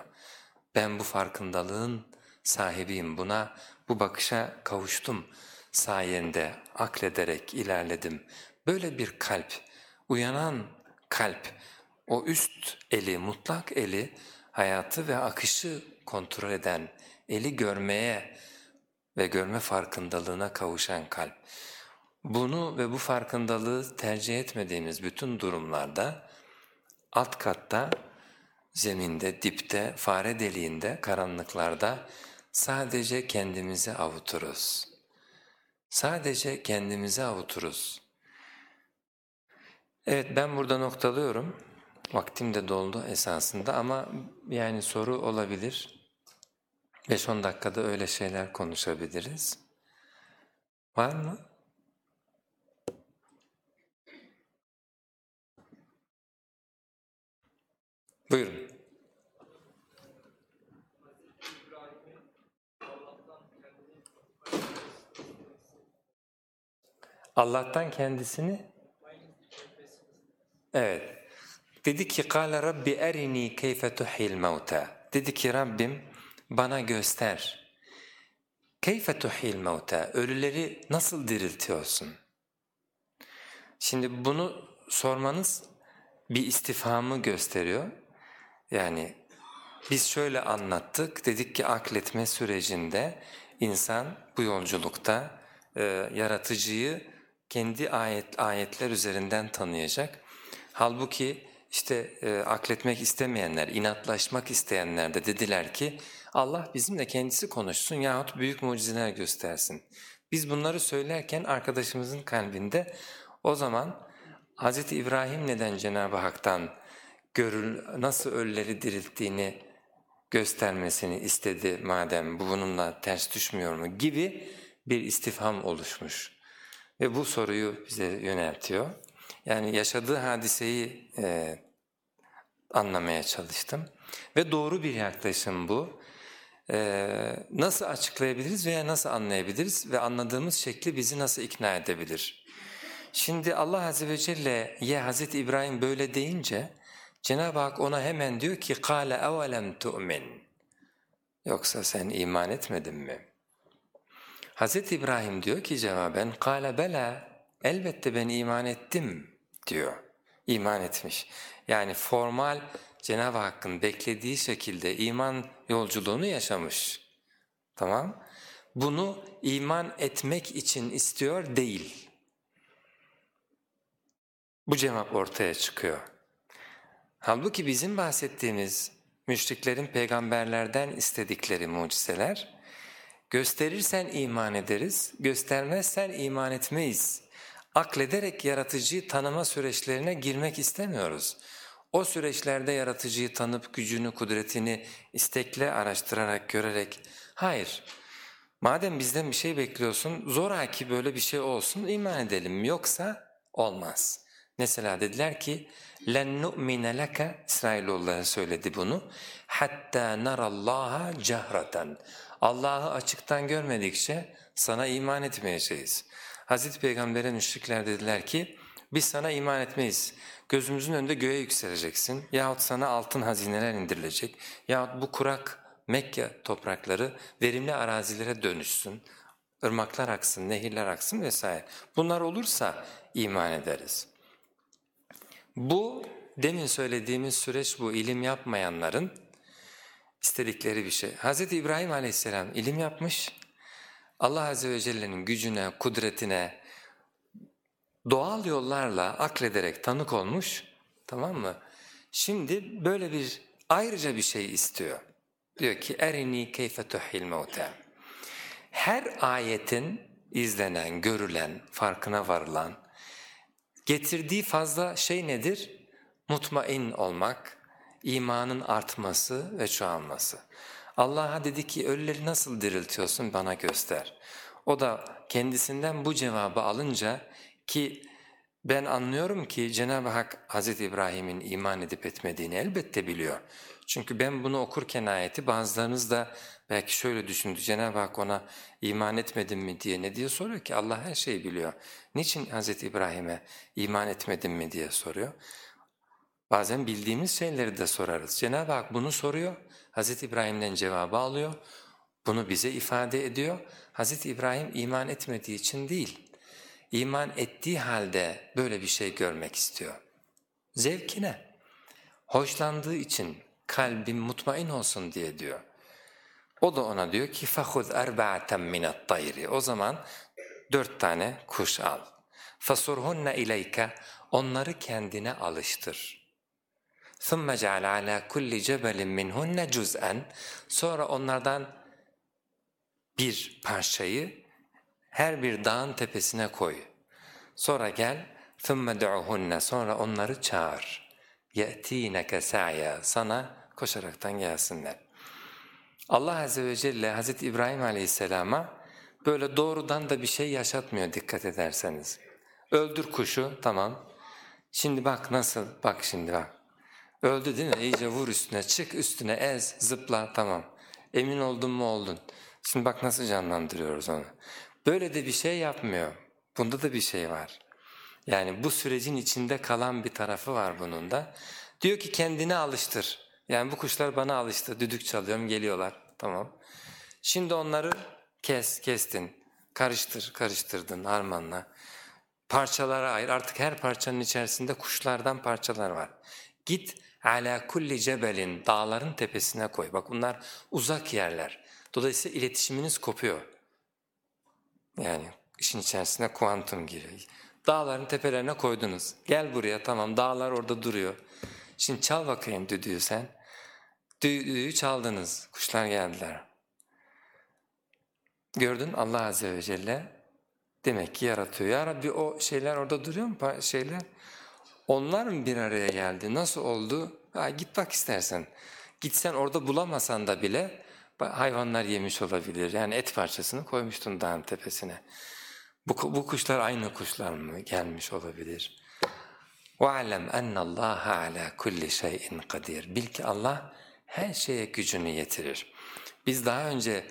Ben bu farkındalığın sahibiyim. Buna, bu bakışa kavuştum. Sayende aklederek ilerledim. Böyle bir kalp, uyanan kalp, o üst eli, mutlak eli, hayatı ve akışı kontrol eden, eli görmeye ve görme farkındalığına kavuşan kalp. Bunu ve bu farkındalığı tercih etmediğimiz bütün durumlarda alt katta, zeminde, dipte, fare deliğinde, karanlıklarda sadece kendimizi avuturuz. Sadece kendimizi avuturuz. Evet ben burada noktalıyorum. Vaktim de doldu esasında ama yani soru olabilir. 5-10 dakikada öyle şeyler konuşabiliriz. Var mı? Buyurun. Allah'tan kendisini Evet. Dedi ki قال Rabbi erini keyfe tuhil mauta. Dedi ki Rabbim bana göster. Keyfe tuhil mauta. Ölüleri nasıl diriltiyorsun? Şimdi bunu sormanız bir istifhamı gösteriyor. Yani biz şöyle anlattık, dedik ki akletme sürecinde insan bu yolculukta e, yaratıcıyı kendi ayet ayetler üzerinden tanıyacak. Halbuki işte e, akletmek istemeyenler, inatlaşmak isteyenler de dediler ki Allah bizimle kendisi konuşsun yahut büyük mucizeler göstersin. Biz bunları söylerken arkadaşımızın kalbinde o zaman Hz. İbrahim neden Cenab-ı Hak'tan görül, nasıl ölüleri dirilttiğini göstermesini istedi madem bu bununla ters düşmüyor mu gibi bir istifham oluşmuş Ve bu soruyu bize yöneltiyor. Yani yaşadığı hadiseyi e, anlamaya çalıştım. Ve doğru bir yaklaşım bu. E, nasıl açıklayabiliriz veya nasıl anlayabiliriz ve anladığımız şekli bizi nasıl ikna edebilir? Şimdi Allah Azze ve Celle'ye Hz. İbrahim böyle deyince Cenab-ı Hak ona hemen diyor ki قَالَ اَوَلَمْ تُؤْمِنْ Yoksa sen iman etmedin mi? Hz. İbrahim diyor ki cevaben kâle bela elbette ben iman ettim diyor. İman etmiş. Yani formal Cenab-ı Hakk'ın beklediği şekilde iman yolculuğunu yaşamış. Tamam? Bunu iman etmek için istiyor değil. Bu cevap ortaya çıkıyor. Halbuki bizim bahsettiğimiz müşriklerin peygamberlerden istedikleri mucizeler Gösterirsen iman ederiz, göstermezsen iman etmeyiz. Aklederek yaratıcıyı tanıma süreçlerine girmek istemiyoruz. O süreçlerde yaratıcıyı tanıp gücünü, kudretini istekle araştırarak, görerek, hayır, madem bizden bir şey bekliyorsun, zoraki böyle bir şey olsun, iman edelim, yoksa olmaz. Mesela dediler ki, لَنْ نُؤْمِنَ لَكَ İsrailoğulları söyledi bunu. حَتَّى نَرَ اللّٰهَ جَهْرَةً Allah'ı açıktan görmedikçe sana iman etmeyeceğiz. Hazreti Peygamber'e müşrikler dediler ki, biz sana iman etmeyiz. Gözümüzün önünde göğe yükseleceksin yahut sana altın hazineler indirilecek yahut bu kurak Mekke toprakları verimli arazilere dönüşsün, ırmaklar aksın, nehirler aksın vesaire. Bunlar olursa iman ederiz. Bu demin söylediğimiz süreç bu ilim yapmayanların istedikleri bir şey. Hz. İbrahim aleyhisselam ilim yapmış, Allah azze ve celle'nin gücüne, kudretine doğal yollarla aklederek tanık olmuş, tamam mı? Şimdi böyle bir ayrıca bir şey istiyor. Diyor ki erini keyfe tuhil mevta. Her ayetin izlenen, görülen, farkına varılan, getirdiği fazla şey nedir? Mutmain olmak, imanın artması ve çoğalması. Allah'a dedi ki ölüleri nasıl diriltiyorsun bana göster. O da kendisinden bu cevabı alınca ki ben anlıyorum ki Cenab-ı Hak Hz. İbrahim'in iman edip etmediğini elbette biliyor. Çünkü ben bunu okurken ayeti bazılarınız da belki şöyle düşündü Cenab-ı Hak ona iman etmedin mi diye ne diye soruyor ki Allah her şeyi biliyor. Niçin Hz. İbrahim'e iman etmedin mi diye soruyor. Bazen bildiğimiz şeyleri de sorarız. Cenab-ı Hak bunu soruyor, Hz. İbrahim'den cevabı alıyor, bunu bize ifade ediyor. Hz. İbrahim iman etmediği için değil, iman ettiği halde böyle bir şey görmek istiyor. Zevkine, hoşlandığı için kalbim mutmain olsun diye diyor. O da ona diyor ki فَخُذْ اَرْبَعَةً مِنَ الطَّيْرِ O zaman dört tane kuş al. فَصُرْهُنَّ اِلَيْكَ Onları kendine alıştır. ثُمَّ جَعَلْ عَلَى كُلِّ جَبَلٍ مِنْهُنَّ جُزْءًا Sonra onlardan bir parçayı her bir dağın tepesine koy. Sonra gel ثُمَّ دُعُهُنَّ Sonra onları çağır. يَأْتِينَكَ سَعْيَا Sana koşaraktan gelsinler. Allah Azze ve Celle Hz. İbrahim Aleyhisselam'a böyle doğrudan da bir şey yaşatmıyor dikkat ederseniz. Öldür kuşu tamam. Şimdi bak nasıl bak şimdi bak. Öldü değil mi? İyice vur üstüne çık üstüne ez zıpla tamam. Emin oldun mu oldun. Şimdi bak nasıl canlandırıyoruz onu. Böyle de bir şey yapmıyor. Bunda da bir şey var. Yani bu sürecin içinde kalan bir tarafı var bunun da. Diyor ki kendini alıştır. Yani bu kuşlar bana alıştı, düdük çalıyorum geliyorlar. Tamam. Şimdi onları kes, kestin, karıştır, karıştırdın harmanla. Parçalara ayır. Artık her parçanın içerisinde kuşlardan parçalar var. Git ala kulli cebelin dağların tepesine koy. Bak bunlar uzak yerler. Dolayısıyla iletişiminiz kopuyor. Yani işin içerisine kuantum giriyor. Dağların tepelerine koydunuz. Gel buraya tamam dağlar orada duruyor. Şimdi çal bakayım düdüğü sen. Düdüğü çaldınız. Kuşlar geldiler. Gördün Allah Azze ve Celle demek ki yaratıyor. Ya Rabbi o şeyler orada duruyor mu şeyler? Onlar mı bir araya geldi? Nasıl oldu? Ha, git bak istersen. Gitsen orada bulamasan da bile hayvanlar yemiş olabilir. Yani et parçasını koymuştun dağın tepesine. Bu, bu kuşlar aynı kuşlar mı gelmiş olabilir? وَعَلَمْ اَنَّ اللّٰهَ عَلَى كُلِّ شَيْءٍ قَدِيرٍ Bil ki Allah her şeye gücünü yetirir. Biz daha önce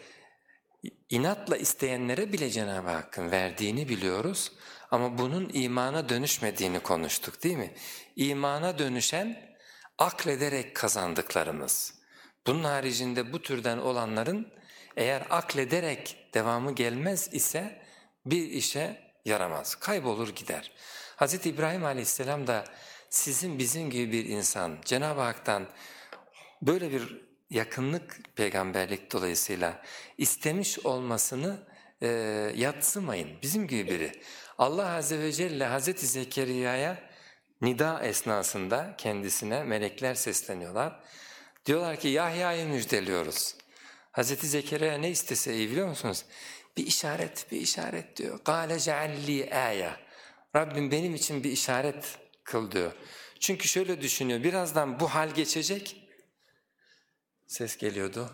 inatla isteyenlere bile Cenab-ı Hakk'ın verdiğini biliyoruz ama bunun imana dönüşmediğini konuştuk değil mi? İmana dönüşen aklederek kazandıklarımız. Bunun haricinde bu türden olanların eğer aklederek devamı gelmez ise bir işe yaramaz, kaybolur gider. Hz. İbrahim aleyhisselam da sizin bizim gibi bir insan Cenab-ı Hak'tan böyle bir yakınlık peygamberlik dolayısıyla istemiş olmasını e, yatsımayın. Bizim gibi biri. Allah Azze ve Celle Hazreti Zekeriya'ya nida esnasında kendisine melekler sesleniyorlar. Diyorlar ki Yahya'yı müjdeliyoruz. Hazreti Zekeriya ne istese iyi biliyor musunuz? Bir işaret, bir işaret diyor. قَالَ جَعَلِّي آيَةً Rabbim benim için bir işaret kıl diyor. Çünkü şöyle düşünüyor, birazdan bu hal geçecek. Ses geliyordu,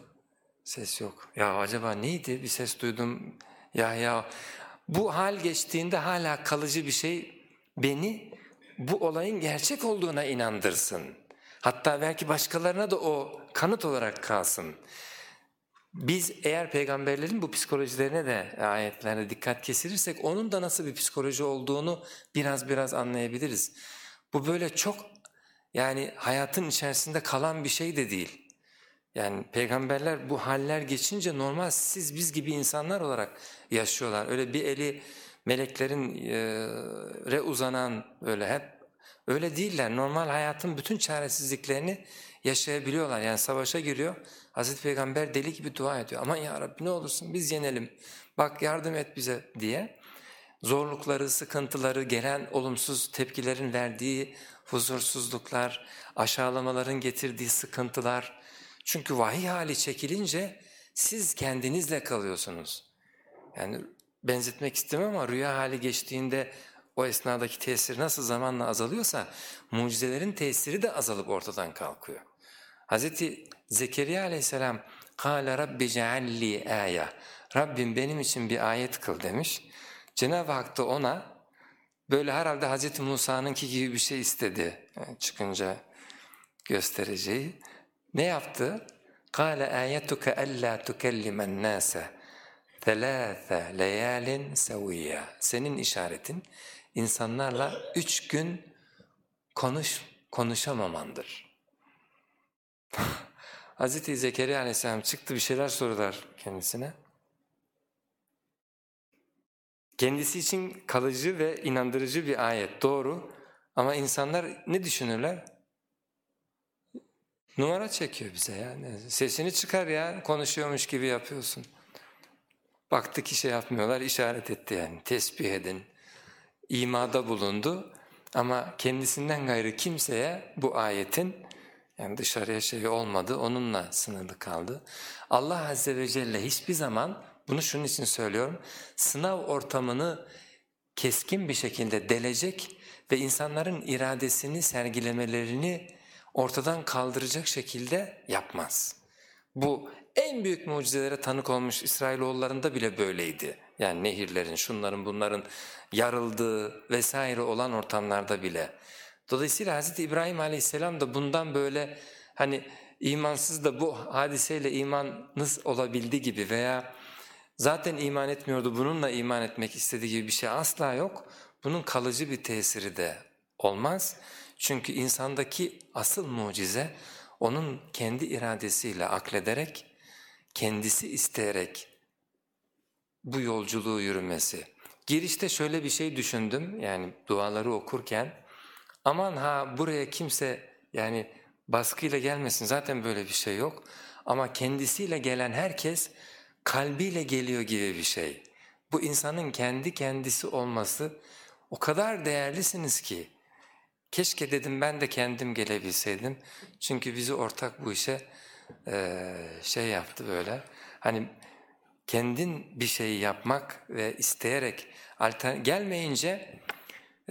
ses yok. Ya acaba neydi? Bir ses duydum. Ya ya bu hal geçtiğinde hala kalıcı bir şey beni bu olayın gerçek olduğuna inandırsın. Hatta belki başkalarına da o kanıt olarak kalsın. Biz eğer peygamberlerin bu psikolojilerine de ayetlerde dikkat kesirirsek onun da nasıl bir psikoloji olduğunu biraz biraz anlayabiliriz. Bu böyle çok yani hayatın içerisinde kalan bir şey de değil. Yani peygamberler bu haller geçince normal siz biz gibi insanlar olarak yaşıyorlar. Öyle bir eli meleklerin re uzanan böyle hep öyle değiller. Normal hayatın bütün çaresizliklerini yaşayabiliyorlar. Yani savaşa giriyor. Hazreti Peygamber deli gibi dua ediyor. Aman ya Rabbi ne olursun biz yenelim. Bak yardım et bize diye. Zorlukları, sıkıntıları, gelen olumsuz tepkilerin verdiği huzursuzluklar, aşağılamaların getirdiği sıkıntılar. Çünkü vahiy hali çekilince siz kendinizle kalıyorsunuz. Yani benzetmek istemem ama rüya hali geçtiğinde o esnadaki tesir nasıl zamanla azalıyorsa mucizelerin tesiri de azalıp ortadan kalkıyor. Hazreti Zekeriya aleyhisselam قَالَ رَبِّ جَعَلِّي آيَةً Rabbim benim için bir ayet kıl demiş. Cenab-ı Hak da ona böyle herhalde Hazreti Musa'nınki gibi bir şey istedi yani çıkınca göstereceği. Ne yaptı? قَالَ آيَتُكَ أَلَّا تُكَلِّمَ النَّاسَ ثَلَاثَ لَيَالٍ سَوِيًّا Senin işaretin insanlarla üç gün konuş, konuşamamandır. Hazreti Zekeriya aleyhisselam çıktı bir şeyler sorular kendisine. Kendisi için kalıcı ve inandırıcı bir ayet doğru ama insanlar ne düşünürler? Numara çekiyor bize ya. Sesini çıkar ya konuşuyormuş gibi yapıyorsun. Baktı ki şey yapmıyorlar işaret etti yani tesbih edin. İmada bulundu ama kendisinden gayrı kimseye bu ayetin yani dışarıya şey olmadı onunla sınırlı kaldı. Allah Azze ve Celle hiçbir zaman bunu şunun için söylüyorum sınav ortamını keskin bir şekilde delecek ve insanların iradesini sergilemelerini ortadan kaldıracak şekilde yapmaz. Bu en büyük mucizelere tanık olmuş İsrailoğullarında bile böyleydi. Yani nehirlerin, şunların, bunların yarıldığı vesaire olan ortamlarda bile. Dolayısıyla Hz. İbrahim aleyhisselam da bundan böyle hani imansız da bu hadiseyle imanınız olabildi gibi veya zaten iman etmiyordu bununla iman etmek istediği gibi bir şey asla yok. Bunun kalıcı bir tesiri de olmaz. Çünkü insandaki asıl mucize onun kendi iradesiyle aklederek, kendisi isteyerek bu yolculuğu yürümesi. Girişte şöyle bir şey düşündüm yani duaları okurken aman ha buraya kimse yani baskıyla gelmesin zaten böyle bir şey yok ama kendisiyle gelen herkes kalbiyle geliyor gibi bir şey. Bu insanın kendi kendisi olması o kadar değerlisiniz ki keşke dedim ben de kendim gelebilseydim. Çünkü bizi ortak bu işe e, şey yaptı böyle. Hani kendin bir şeyi yapmak ve isteyerek gelmeyince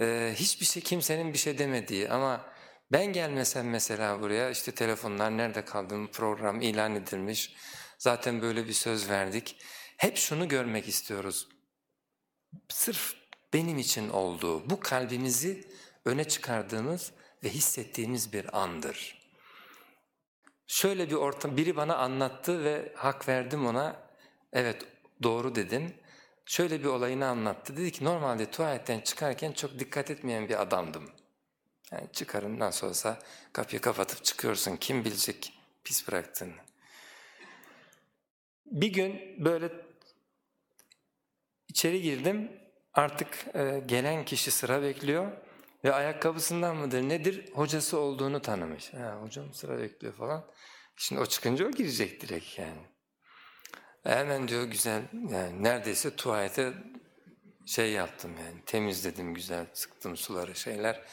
e, hiçbir şey kimsenin bir şey demediği. Ama ben gelmesem mesela buraya işte telefonlar nerede kaldığım program ilan edilmiş. Zaten böyle bir söz verdik. Hep şunu görmek istiyoruz. Sırf benim için olduğu bu kalbimizi öne çıkardığımız ve hissettiğimiz bir andır. Şöyle bir ortam, biri bana anlattı ve hak verdim ona, evet doğru dedim. Şöyle bir olayını anlattı, dedi ki normalde tuvaletten çıkarken çok dikkat etmeyen bir adamdım. Yani çıkarım nasıl olsa kapıyı kapatıp çıkıyorsun, kim bilecek pis bıraktığını. Bir gün böyle içeri girdim, artık e, gelen kişi sıra bekliyor. Ve ayakkabısından mıdır nedir hocası olduğunu tanımış. Ha, hocam sıra bekliyor falan. Şimdi o çıkınca o girecek direkt yani. E hemen diyor güzel yani neredeyse tuvalete şey yaptım yani temizledim güzel sıktım suları şeyler.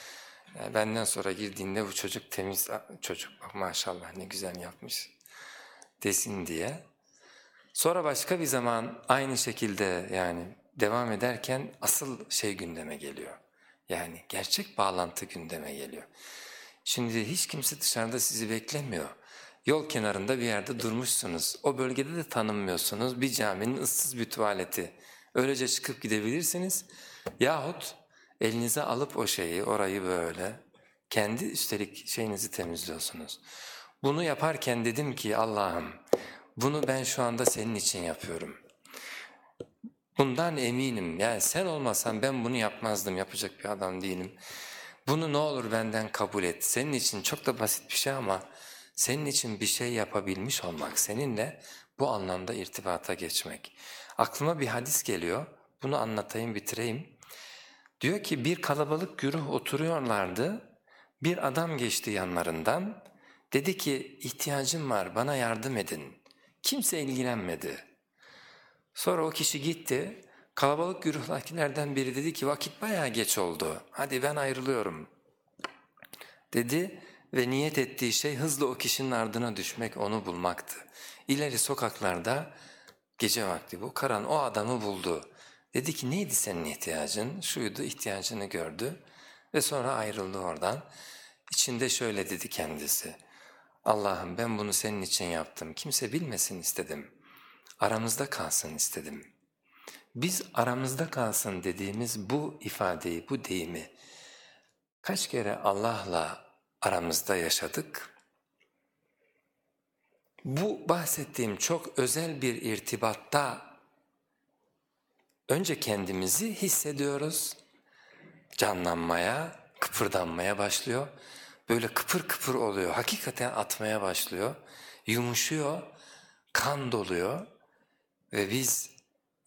Yani benden sonra girdiğinde bu çocuk temiz çocuk bak maşallah ne güzel yapmış desin diye. Sonra başka bir zaman aynı şekilde yani devam ederken asıl şey gündeme geliyor. Yani gerçek bağlantı gündeme geliyor. Şimdi hiç kimse dışarıda sizi beklemiyor. Yol kenarında bir yerde durmuşsunuz. O bölgede de tanınmıyorsunuz. Bir caminin ıssız bir tuvaleti. Öylece çıkıp gidebilirsiniz. Yahut elinize alıp o şeyi, orayı böyle kendi üstelik şeyinizi temizliyorsunuz. Bunu yaparken dedim ki Allah'ım bunu ben şu anda senin için yapıyorum. Bundan eminim yani sen olmasan ben bunu yapmazdım yapacak bir adam değilim. Bunu ne olur benden kabul et. Senin için çok da basit bir şey ama senin için bir şey yapabilmiş olmak, seninle bu anlamda irtibata geçmek. Aklıma bir hadis geliyor, bunu anlatayım bitireyim. Diyor ki bir kalabalık güruh oturuyorlardı, bir adam geçti yanlarından, dedi ki ihtiyacım var bana yardım edin. Kimse ilgilenmedi. Sonra o kişi gitti, kalabalık güruhtakilerden biri dedi ki vakit bayağı geç oldu, hadi ben ayrılıyorum. Dedi ve niyet ettiği şey hızlı o kişinin ardına düşmek, onu bulmaktı. İleri sokaklarda gece vakti bu karan o adamı buldu. Dedi ki neydi senin ihtiyacın? Şuydu ihtiyacını gördü ve sonra ayrıldı oradan. İçinde şöyle dedi kendisi. Allah'ım ben bunu senin için yaptım. Kimse bilmesin istedim. Aramızda kalsın istedim. Biz aramızda kalsın dediğimiz bu ifadeyi, bu deyimi kaç kere Allah'la aramızda yaşadık? Bu bahsettiğim çok özel bir irtibatta önce kendimizi hissediyoruz, canlanmaya, kıpırdanmaya başlıyor. Böyle kıpır kıpır oluyor, hakikaten atmaya başlıyor, yumuşuyor, kan doluyor ve biz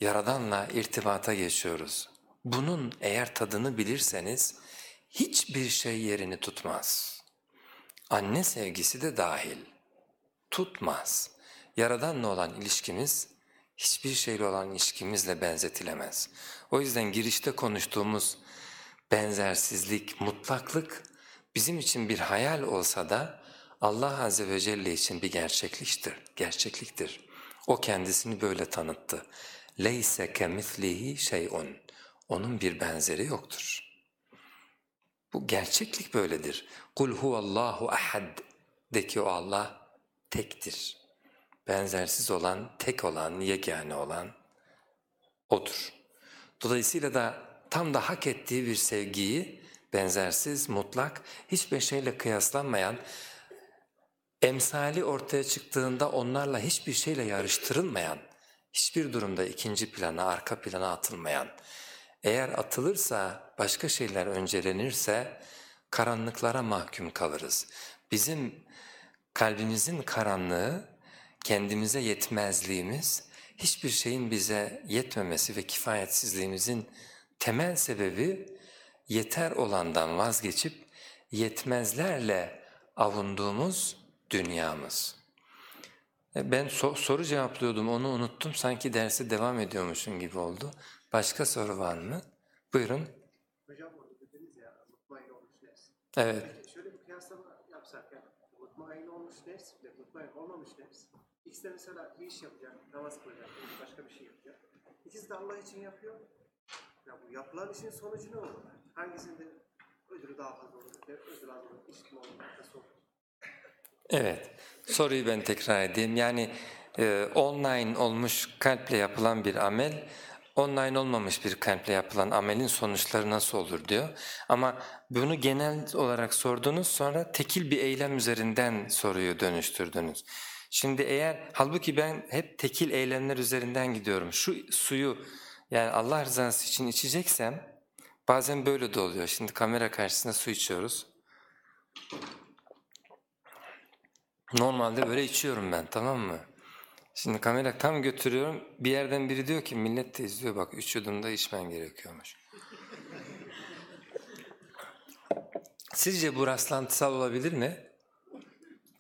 Yaradan'la irtibata geçiyoruz. Bunun eğer tadını bilirseniz hiçbir şey yerini tutmaz. Anne sevgisi de dahil. Tutmaz. Yaradan'la olan ilişkimiz hiçbir şeyle olan ilişkimizle benzetilemez. O yüzden girişte konuştuğumuz benzersizlik, mutlaklık bizim için bir hayal olsa da Allah Azze ve Celle için bir gerçekliktir. gerçekliktir. O kendisini böyle tanıttı. لَيْسَ كَمِثْلِهِ şeyun. Onun bir benzeri yoktur. Bu gerçeklik böyledir. Kul huvallahu ahad de ki o Allah tektir. Benzersiz olan, tek olan, yegane olan O'dur. Dolayısıyla da tam da hak ettiği bir sevgiyi benzersiz, mutlak, hiçbir şeyle kıyaslanmayan, emsali ortaya çıktığında onlarla hiçbir şeyle yarıştırılmayan, hiçbir durumda ikinci plana, arka plana atılmayan, eğer atılırsa, başka şeyler öncelenirse karanlıklara mahkum kalırız. Bizim kalbimizin karanlığı, kendimize yetmezliğimiz, hiçbir şeyin bize yetmemesi ve kifayetsizliğimizin temel sebebi yeter olandan vazgeçip yetmezlerle avunduğumuz dünyamız. E, ben so soru cevaplıyordum onu unuttum sanki dersi devam ediyormuşum gibi oldu. Başka soru var mı? Buyurun. Hocam orada dediniz ya mutmain olmuş nefs. Evet. Peki şöyle bir kıyaslama yapsak yani mutmain olmuş nefs ve mutmain olmamış nefs. İkisi de mesela bir iş yapacak, namaz kılacak, başka bir şey yapacak. İkisi de Allah için yapıyor. Ya bu yapılan işin sonucu ne olur? Hangisinde ödülü daha fazla olur, ödülü az olur, işitme olur, nasıl olur? Evet. Soruyu ben tekrar edeyim. Yani e, online olmuş kalple yapılan bir amel online olmamış bir kalple yapılan amelin sonuçları nasıl olur diyor. Ama bunu genel olarak sordunuz sonra tekil bir eylem üzerinden soruyu dönüştürdünüz. Şimdi eğer halbuki ben hep tekil eylemler üzerinden gidiyorum. Şu suyu yani Allah rızası için içeceksem bazen böyle de oluyor. Şimdi kamera karşısında su içiyoruz. Normalde böyle içiyorum ben tamam mı? Şimdi kamera tam götürüyorum bir yerden biri diyor ki millet de izliyor bak üç yudumda içmen gerekiyormuş. Sizce bu rastlantısal olabilir mi?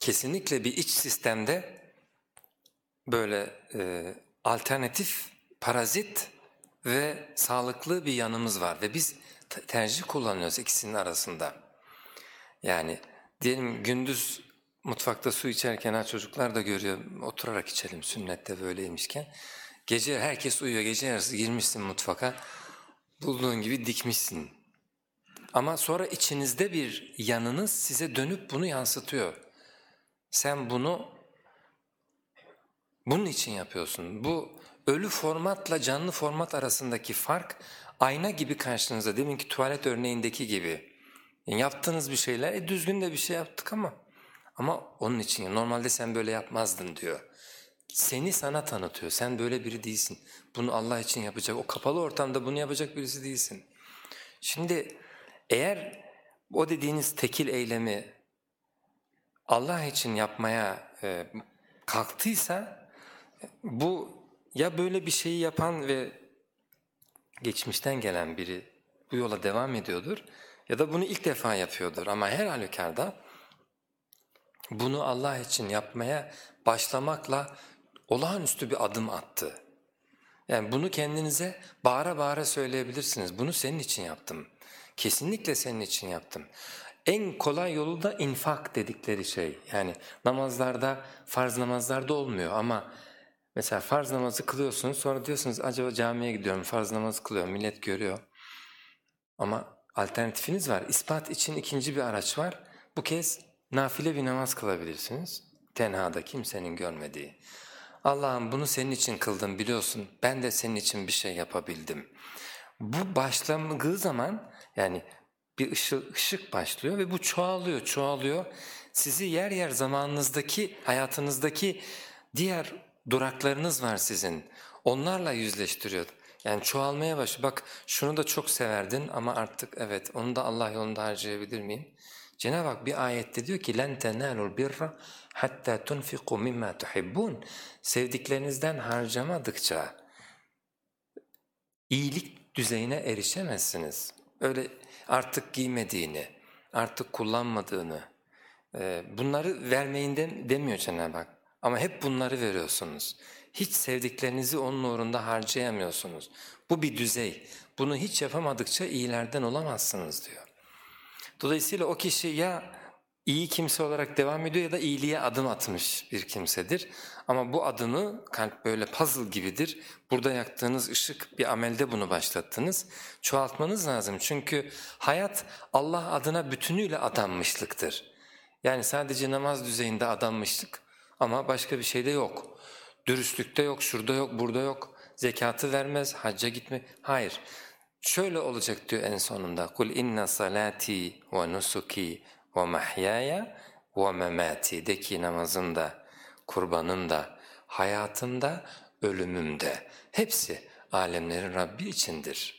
Kesinlikle bir iç sistemde böyle e, alternatif, parazit ve sağlıklı bir yanımız var ve biz tercih kullanıyoruz ikisinin arasında. Yani diyelim gündüz mutfakta su içerken ha çocuklar da görüyor oturarak içelim sünnette böyleymişken. Gece herkes uyuyor gece yarısı girmişsin mutfaka bulduğun gibi dikmişsin. Ama sonra içinizde bir yanınız size dönüp bunu yansıtıyor. Sen bunu bunun için yapıyorsun. Bu ölü formatla canlı format arasındaki fark ayna gibi karşınızda. Deminki tuvalet örneğindeki gibi. Yani yaptığınız bir şeyler, e, düzgün de bir şey yaptık ama ama onun için normalde sen böyle yapmazdın diyor. Seni sana tanıtıyor. Sen böyle biri değilsin. Bunu Allah için yapacak. O kapalı ortamda bunu yapacak birisi değilsin. Şimdi eğer o dediğiniz tekil eylemi Allah için yapmaya e, kalktıysa bu ya böyle bir şeyi yapan ve geçmişten gelen biri bu yola devam ediyordur ya da bunu ilk defa yapıyordur ama her halükarda bunu Allah için yapmaya başlamakla olağanüstü bir adım attı. Yani bunu kendinize bağıra bağıra söyleyebilirsiniz. Bunu senin için yaptım. Kesinlikle senin için yaptım. En kolay yolu da infak dedikleri şey. Yani namazlarda, farz namazlarda olmuyor ama mesela farz namazı kılıyorsunuz sonra diyorsunuz acaba camiye gidiyorum farz namazı kılıyorum millet görüyor. Ama alternatifiniz var. İspat için ikinci bir araç var. Bu kez nafile bir namaz kılabilirsiniz. Tenhada kimsenin görmediği. Allah'ım bunu senin için kıldım biliyorsun ben de senin için bir şey yapabildim. Bu başlamadığı zaman yani bir ışık, ışık başlıyor ve bu çoğalıyor çoğalıyor. Sizi yer yer zamanınızdaki hayatınızdaki diğer duraklarınız var sizin onlarla yüzleştiriyor. Yani çoğalmaya baş. Bak şunu da çok severdin ama artık evet onu da Allah yolunda harcayabilir miyim? Cenab-ı Hak bir ayette diyor ki لَنْ تَنَالُوا الْبِرَّ hatta tunfiqu mimma tuhibbun. Sevdiklerinizden harcamadıkça iyilik düzeyine erişemezsiniz. Öyle artık giymediğini, artık kullanmadığını, e, bunları vermeyin demiyor Cenab-ı Hak. Ama hep bunları veriyorsunuz. Hiç sevdiklerinizi onun uğrunda harcayamıyorsunuz. Bu bir düzey. Bunu hiç yapamadıkça iyilerden olamazsınız diyor. Dolayısıyla o kişi ya iyi kimse olarak devam ediyor ya da iyiliğe adım atmış bir kimsedir. Ama bu adımı kalp böyle puzzle gibidir. Burada yaktığınız ışık bir amelde bunu başlattınız. Çoğaltmanız lazım çünkü hayat Allah adına bütünüyle adanmışlıktır. Yani sadece namaz düzeyinde adanmışlık ama başka bir şey de yok. Dürüstlükte yok, şurada yok, burada yok. Zekatı vermez, hacca gitme. Hayır. Şöyle olacak diyor en sonunda. Kul inna salati ve nusuki ve mahyaya ve memati de ki namazım da, kurbanım da, hayatım da, ölümüm de. Hepsi alemlerin Rabbi içindir.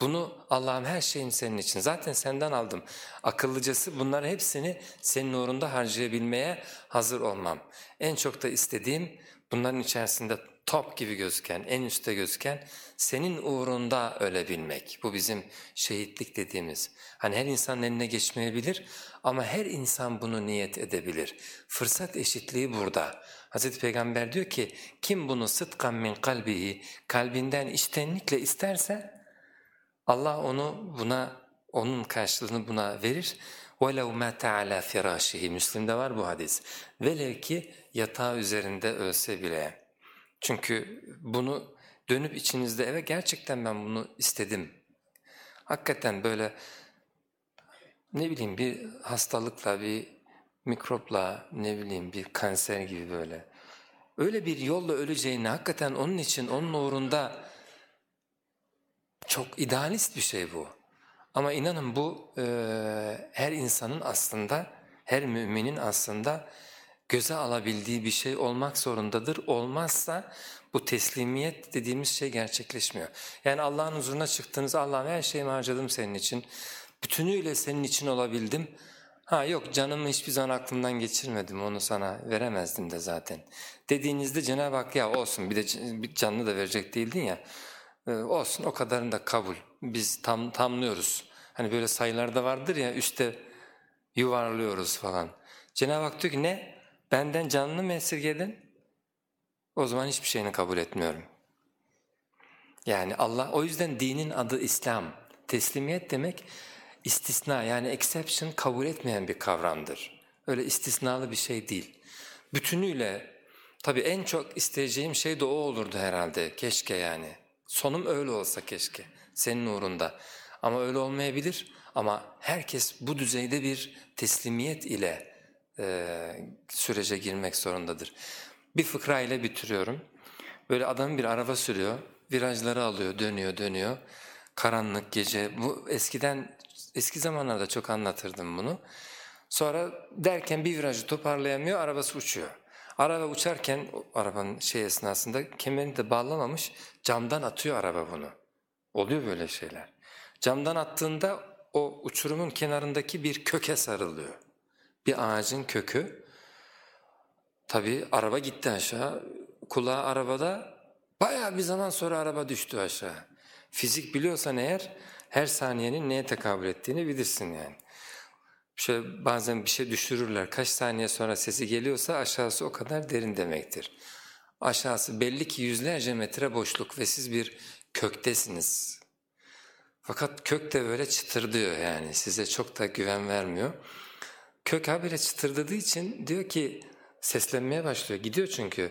Bunu Allah'ım her şeyin senin için. Zaten senden aldım. Akıllıcası bunların hepsini senin uğrunda harcayabilmeye hazır olmam. En çok da istediğim bunların içerisinde top gibi gözüken, en üstte gözüken senin uğrunda ölebilmek. Bu bizim şehitlik dediğimiz. Hani her insanın eline geçmeyebilir ama her insan bunu niyet edebilir. Fırsat eşitliği burada. Hz. Peygamber diyor ki kim bunu sıdkan min kalbihi kalbinden içtenlikle isterse Allah onu buna onun karşılığını buna verir. وَلَوْ مَاتَ عَلَى فِرَاشِهِ Müslim'de var bu hadis. Velev ki yatağı üzerinde ölse bile. Çünkü bunu dönüp içinizde eve gerçekten ben bunu istedim. Hakikaten böyle ne bileyim bir hastalıkla, bir mikropla, ne bileyim bir kanser gibi böyle. Öyle bir yolla öleceğini hakikaten onun için, onun uğrunda çok idealist bir şey bu. Ama inanın bu e, her insanın aslında, her müminin aslında göze alabildiği bir şey olmak zorundadır. Olmazsa bu teslimiyet dediğimiz şey gerçekleşmiyor. Yani Allah'ın huzuruna çıktığınız Allah'ım her şeyimi harcadım senin için, bütünüyle senin için olabildim. Ha yok canımı hiçbir zaman aklımdan geçirmedim onu sana veremezdim de zaten. Dediğinizde Cenab-ı Hak ya olsun bir de canlı da verecek değildin ya. Ee, olsun o kadarını da kabul. Biz tam tamlıyoruz. Hani böyle sayılarda vardır ya üstte yuvarlıyoruz falan. Cenab-ı Hak diyor ki ne? Benden canını mı esirgedin? O zaman hiçbir şeyini kabul etmiyorum. Yani Allah o yüzden dinin adı İslam. Teslimiyet demek istisna yani exception kabul etmeyen bir kavramdır. Öyle istisnalı bir şey değil. Bütünüyle tabii en çok isteyeceğim şey de o olurdu herhalde. Keşke yani. Sonum öyle olsa keşke. Senin uğrunda. Ama öyle olmayabilir. Ama herkes bu düzeyde bir teslimiyet ile e, sürece girmek zorundadır. Bir fıkra ile bitiriyorum. Böyle adam bir araba sürüyor, virajları alıyor, dönüyor, dönüyor. Karanlık gece, bu eskiden, eski zamanlarda çok anlatırdım bunu. Sonra derken bir virajı toparlayamıyor, arabası uçuyor. Araba uçarken, arabanın şey esnasında kemerini de bağlamamış, camdan atıyor araba bunu. Oluyor böyle şeyler. Camdan attığında o uçurumun kenarındaki bir köke sarılıyor. Bir ağacın kökü. Tabii araba gitti aşağı, kulağı arabada, bayağı bir zaman sonra araba düştü aşağı. Fizik biliyorsan eğer her saniyenin neye tekabül ettiğini bilirsin yani. Şöyle bazen bir şey düşürürler, kaç saniye sonra sesi geliyorsa aşağısı o kadar derin demektir. Aşağısı belli ki yüzlerce metre boşluk ve siz bir köktesiniz. Fakat kök de böyle çıtırdıyor yani size çok da güven vermiyor. Kök habire çıtırdadığı için diyor ki seslenmeye başlıyor. Gidiyor çünkü.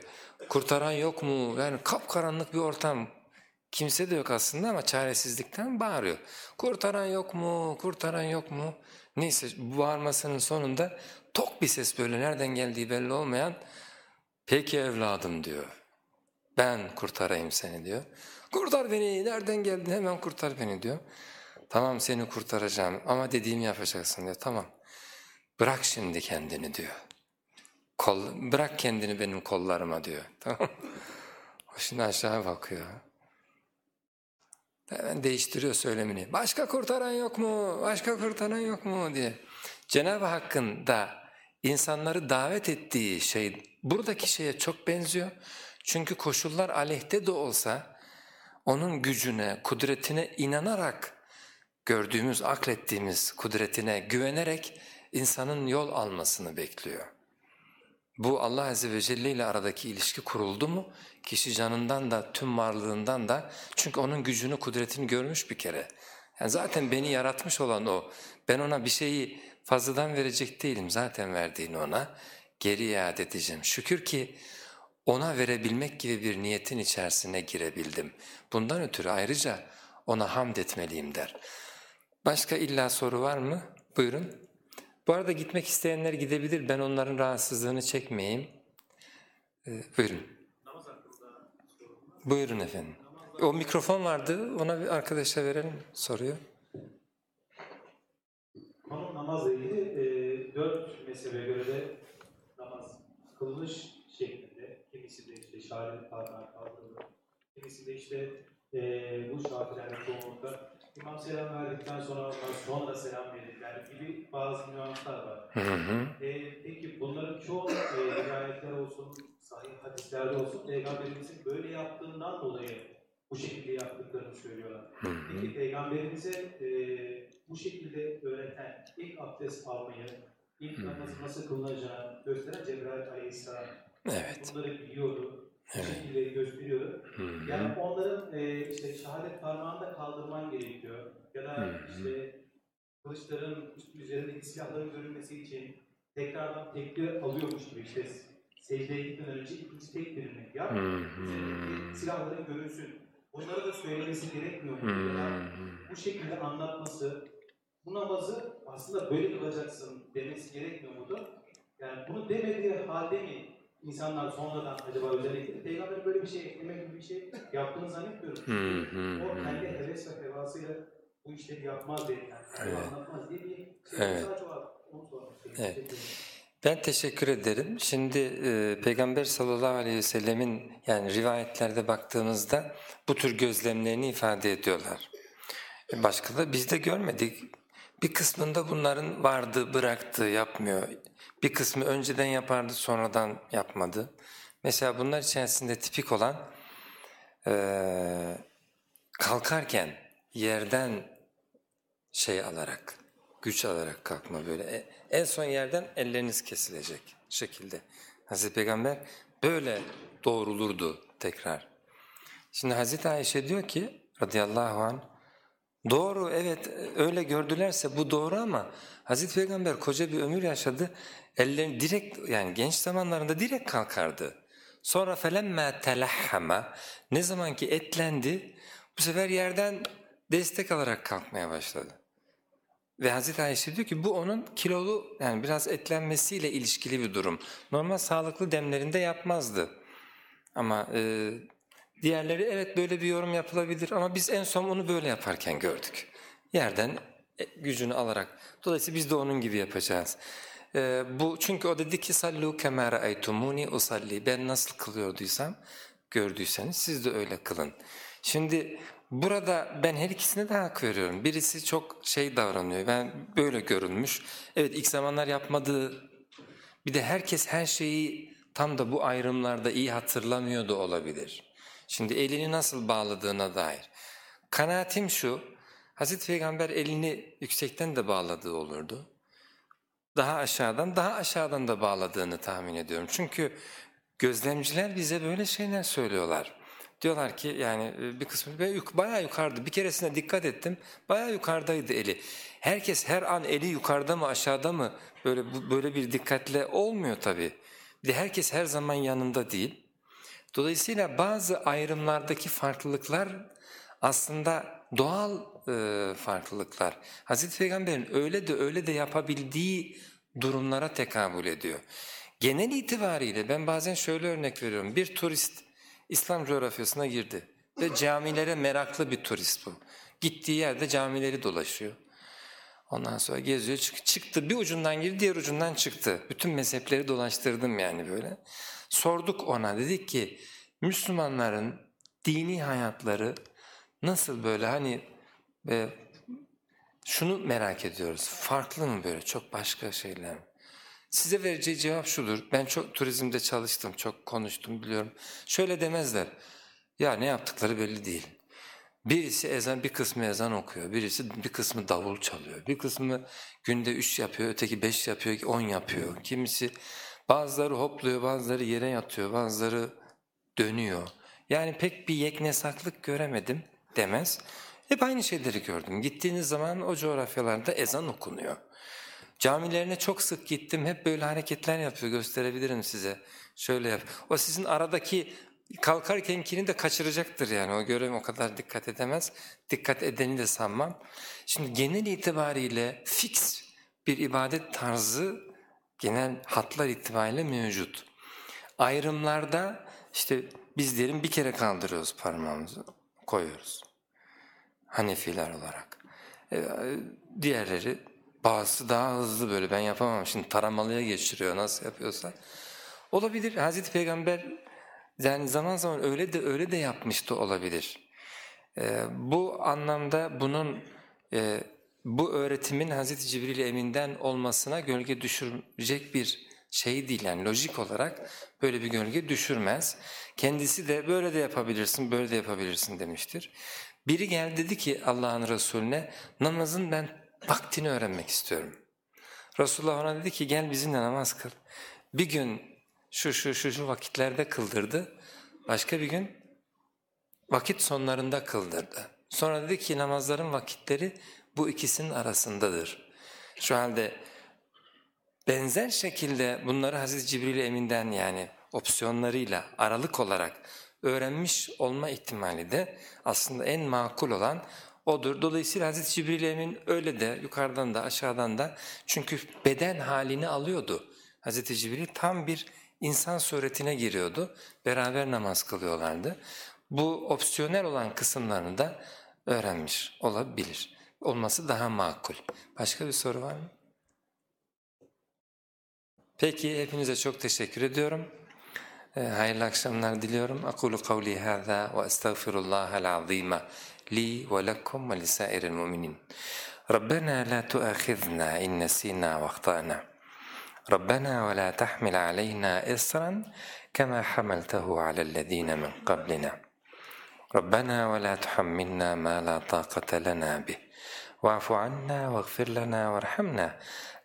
Kurtaran yok mu? Yani kapkaranlık bir ortam. Kimse de yok aslında ama çaresizlikten bağırıyor. Kurtaran yok mu? Kurtaran yok mu? Neyse bu bağırmasının sonunda tok bir ses böyle nereden geldiği belli olmayan peki evladım diyor. Ben kurtarayım seni diyor. Kurtar beni nereden geldin hemen kurtar beni diyor. Tamam seni kurtaracağım ama dediğimi yapacaksın diyor. Tamam bırak şimdi kendini diyor. Kol, bırak kendini benim kollarıma diyor. Tamam şimdi aşağı bakıyor. Hemen değiştiriyor söylemini. Başka kurtaran yok mu? Başka kurtaran yok mu diye. Cenab-ı Hakk'ın da insanları davet ettiği şey buradaki şeye çok benziyor. Çünkü koşullar aleyhte de olsa onun gücüne, kudretine inanarak gördüğümüz, aklettiğimiz kudretine güvenerek insanın yol almasını bekliyor. Bu Allah Azze ve Celle ile aradaki ilişki kuruldu mu kişi canından da tüm varlığından da çünkü onun gücünü kudretini görmüş bir kere. Yani zaten beni yaratmış olan o. Ben ona bir şeyi fazladan verecek değilim zaten verdiğini ona geri iade edeceğim. Şükür ki ona verebilmek gibi bir niyetin içerisine girebildim. Bundan ötürü ayrıca ona hamd etmeliyim der. Başka illa soru var mı? Buyurun. Bu arada gitmek isteyenler gidebilir. Ben onların rahatsızlığını çekmeyeyim. Ee, buyurun. Buyurun efendim. O mikrofon vardı. Ona bir arkadaşa verelim soruyu. Konu namazla ilgili e, dört mezhebe göre de namaz kılınış şeklinde. Kimisi de işte şahadet parmağı kaldırılır. Kimisi de işte e, bu şafilerin çoğunlukla İmam selam verdikten sonra sonra selam verirler gibi bazı nüanslar var. Hı hı. E, peki bunların çoğu e, rivayetler olsun, sahih hadislerde olsun Peygamberimizin böyle yaptığından dolayı bu şekilde yaptıklarını söylüyorlar. Hı hı. Peki Peygamberimize e, bu şekilde öğreten, ilk abdest almayı, ilk namazı nasıl kılınacağını gösteren Cebrail Aleyhisselam Evet. bunları biliyordu, Evet. şekilde gösteriyordu. Hı hı. Yani onların e, işte şehadet parmağını da kaldırman gerekiyor. Ya da Hı hı. işte kılıçların üzerindeki silahların görünmesi için tekrardan tekbir alıyormuş gibi işte secdeye gitmeden önce ikinci tekbirini yap. Üzerindeki silahların görünsün. Bunları da söylemesi gerekmiyor mu? Bu şekilde anlatması, bu namazı aslında böyle kılacaksın demesi gerekmiyor mudur? Yani bunu demediği halde mi insanlar sonradan acaba özellikle peygamber böyle bir şey eklemek gibi bir şey yaptığını zannetmiyorum. O kendi heves ve hevasıyla bu işleri yapmaz dedi. Yani, Evet. anlatmaz diye bir şey. Evet. Sadece o- onu sormak istedim. Evet. Ben teşekkür ederim. Şimdi e, Peygamber sallallahu aleyhi ve sellemin yani rivayetlerde baktığımızda bu tür gözlemlerini ifade ediyorlar. E, Başka da biz de görmedik. Bir kısmında bunların vardı, bıraktı, yapmıyor. Bir kısmı önceden yapardı, sonradan yapmadı. Mesela bunlar içerisinde tipik olan e, kalkarken yerden şey alarak, güç alarak kalkma böyle. E, En son yerden elleriniz kesilecek şekilde. Hazreti Peygamber böyle doğrulurdu tekrar. Şimdi Hazreti Ayşe diyor ki radıyallahu anh Doğru evet öyle gördülerse bu doğru ama Hazreti Peygamber koca bir ömür yaşadı. Ellerini direkt yani genç zamanlarında direkt kalkardı. Sonra felemme telahhama ne zaman ki etlendi bu sefer yerden destek alarak kalkmaya başladı. Ve Hazreti Ayşe diyor ki bu onun kilolu yani biraz etlenmesiyle ilişkili bir durum. Normal sağlıklı demlerinde yapmazdı. Ama e, diğerleri evet böyle bir yorum yapılabilir ama biz en son onu böyle yaparken gördük. Yerden e, gücünü alarak. Dolayısıyla biz de onun gibi yapacağız. E, bu çünkü o dedi ki sallu kema ra'aytumuni usalli. Ben nasıl kılıyorduysam gördüyseniz siz de öyle kılın. Şimdi burada ben her ikisine de hak veriyorum. Birisi çok şey davranıyor. Ben böyle görünmüş. Evet ilk zamanlar yapmadığı bir de herkes her şeyi tam da bu ayrımlarda iyi hatırlamıyor da olabilir. Şimdi elini nasıl bağladığına dair. Kanaatim şu, Hazreti Peygamber elini yüksekten de bağladığı olurdu. Daha aşağıdan, daha aşağıdan da bağladığını tahmin ediyorum. Çünkü gözlemciler bize böyle şeyler söylüyorlar. Diyorlar ki yani bir kısmı bayağı yukarıda. Bir keresine dikkat ettim. Bayağı yukarıdaydı eli. Herkes her an eli yukarıda mı aşağıda mı böyle böyle bir dikkatle olmuyor tabii. Bir herkes her zaman yanında değil. Dolayısıyla bazı ayrımlardaki farklılıklar aslında doğal e, farklılıklar. Hazreti Peygamber'in öyle de öyle de yapabildiği durumlara tekabül ediyor. Genel itibariyle ben bazen şöyle örnek veriyorum. Bir turist İslam coğrafyasına girdi ve camilere meraklı bir turist bu. Gittiği yerde camileri dolaşıyor. Ondan sonra geziyor, çık, çıktı bir ucundan girdi diğer ucundan çıktı. Bütün mezhepleri dolaştırdım yani böyle. Sorduk ona dedik ki Müslümanların dini hayatları nasıl böyle hani e, şunu merak ediyoruz. Farklı mı böyle çok başka şeyler mi? Size vereceği cevap şudur. Ben çok turizmde çalıştım, çok konuştum biliyorum. Şöyle demezler. Ya ne yaptıkları belli değil. Birisi ezan, bir kısmı ezan okuyor, birisi bir kısmı davul çalıyor, bir kısmı günde üç yapıyor, öteki beş yapıyor, on yapıyor. Kimisi bazıları hopluyor, bazıları yere yatıyor, bazıları dönüyor. Yani pek bir yeknesaklık göremedim demez. Hep aynı şeyleri gördüm. Gittiğiniz zaman o coğrafyalarda ezan okunuyor. Camilerine çok sık gittim. Hep böyle hareketler yapıyor. Gösterebilirim size. Şöyle yap. O sizin aradaki kalkarkenkini de kaçıracaktır yani. O görev o kadar dikkat edemez. Dikkat edeni de sanmam. Şimdi genel itibariyle fix bir ibadet tarzı genel hatlar itibariyle mevcut. Ayrımlarda işte biz diyelim bir kere kaldırıyoruz parmağımızı, koyuyoruz. Hanefiler olarak. Ee, diğerleri bazısı daha hızlı böyle ben yapamam şimdi taramalıya geçiriyor nasıl yapıyorsa. Olabilir Hazreti Peygamber yani zaman zaman öyle de öyle de yapmıştı olabilir. Ee, bu anlamda bunun e, bu öğretimin Hazreti Cibril Emin'den olmasına gölge düşürecek bir şey değil yani lojik olarak böyle bir gölge düşürmez. Kendisi de böyle de yapabilirsin, böyle de yapabilirsin demiştir. Biri geldi dedi ki Allah'ın Resulüne namazın ben vaktini öğrenmek istiyorum. Resulullah ona dedi ki gel bizimle namaz kıl. Bir gün şu şu şu şu vakitlerde kıldırdı. Başka bir gün vakit sonlarında kıldırdı. Sonra dedi ki namazların vakitleri bu ikisinin arasındadır. Şu halde benzer şekilde bunları Hazreti Cibril Emin'den yani opsiyonlarıyla aralık olarak öğrenmiş olma ihtimali de aslında en makul olan odur. Dolayısıyla Hazreti Cibril Emin öyle de yukarıdan da aşağıdan da çünkü beden halini alıyordu. Hazreti Cibril tam bir insan suretine giriyordu. Beraber namaz kılıyorlardı. Bu opsiyonel olan kısımlarını da öğrenmiş olabilir. Olması daha makul. Başka bir soru var mı? Peki hepinize çok teşekkür ediyorum. Hayırlı akşamlar diliyorum. Akulu kavli hâzâ ve estağfirullahal azîme li ve lekum ve lisairil müminin. ربنا لا تؤاخذنا إن نسينا واخطأنا ربنا ولا تحمل علينا إصرا كما حملته على الذين من قبلنا ربنا ولا تحملنا ما لا طاقة لنا به واعف عنا واغفر لنا وارحمنا.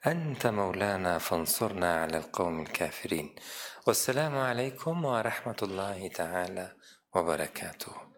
أنت مولانا فانصرنا على القوم الكافرين. والسلام عليكم ورحمة الله تعالى وبركاته.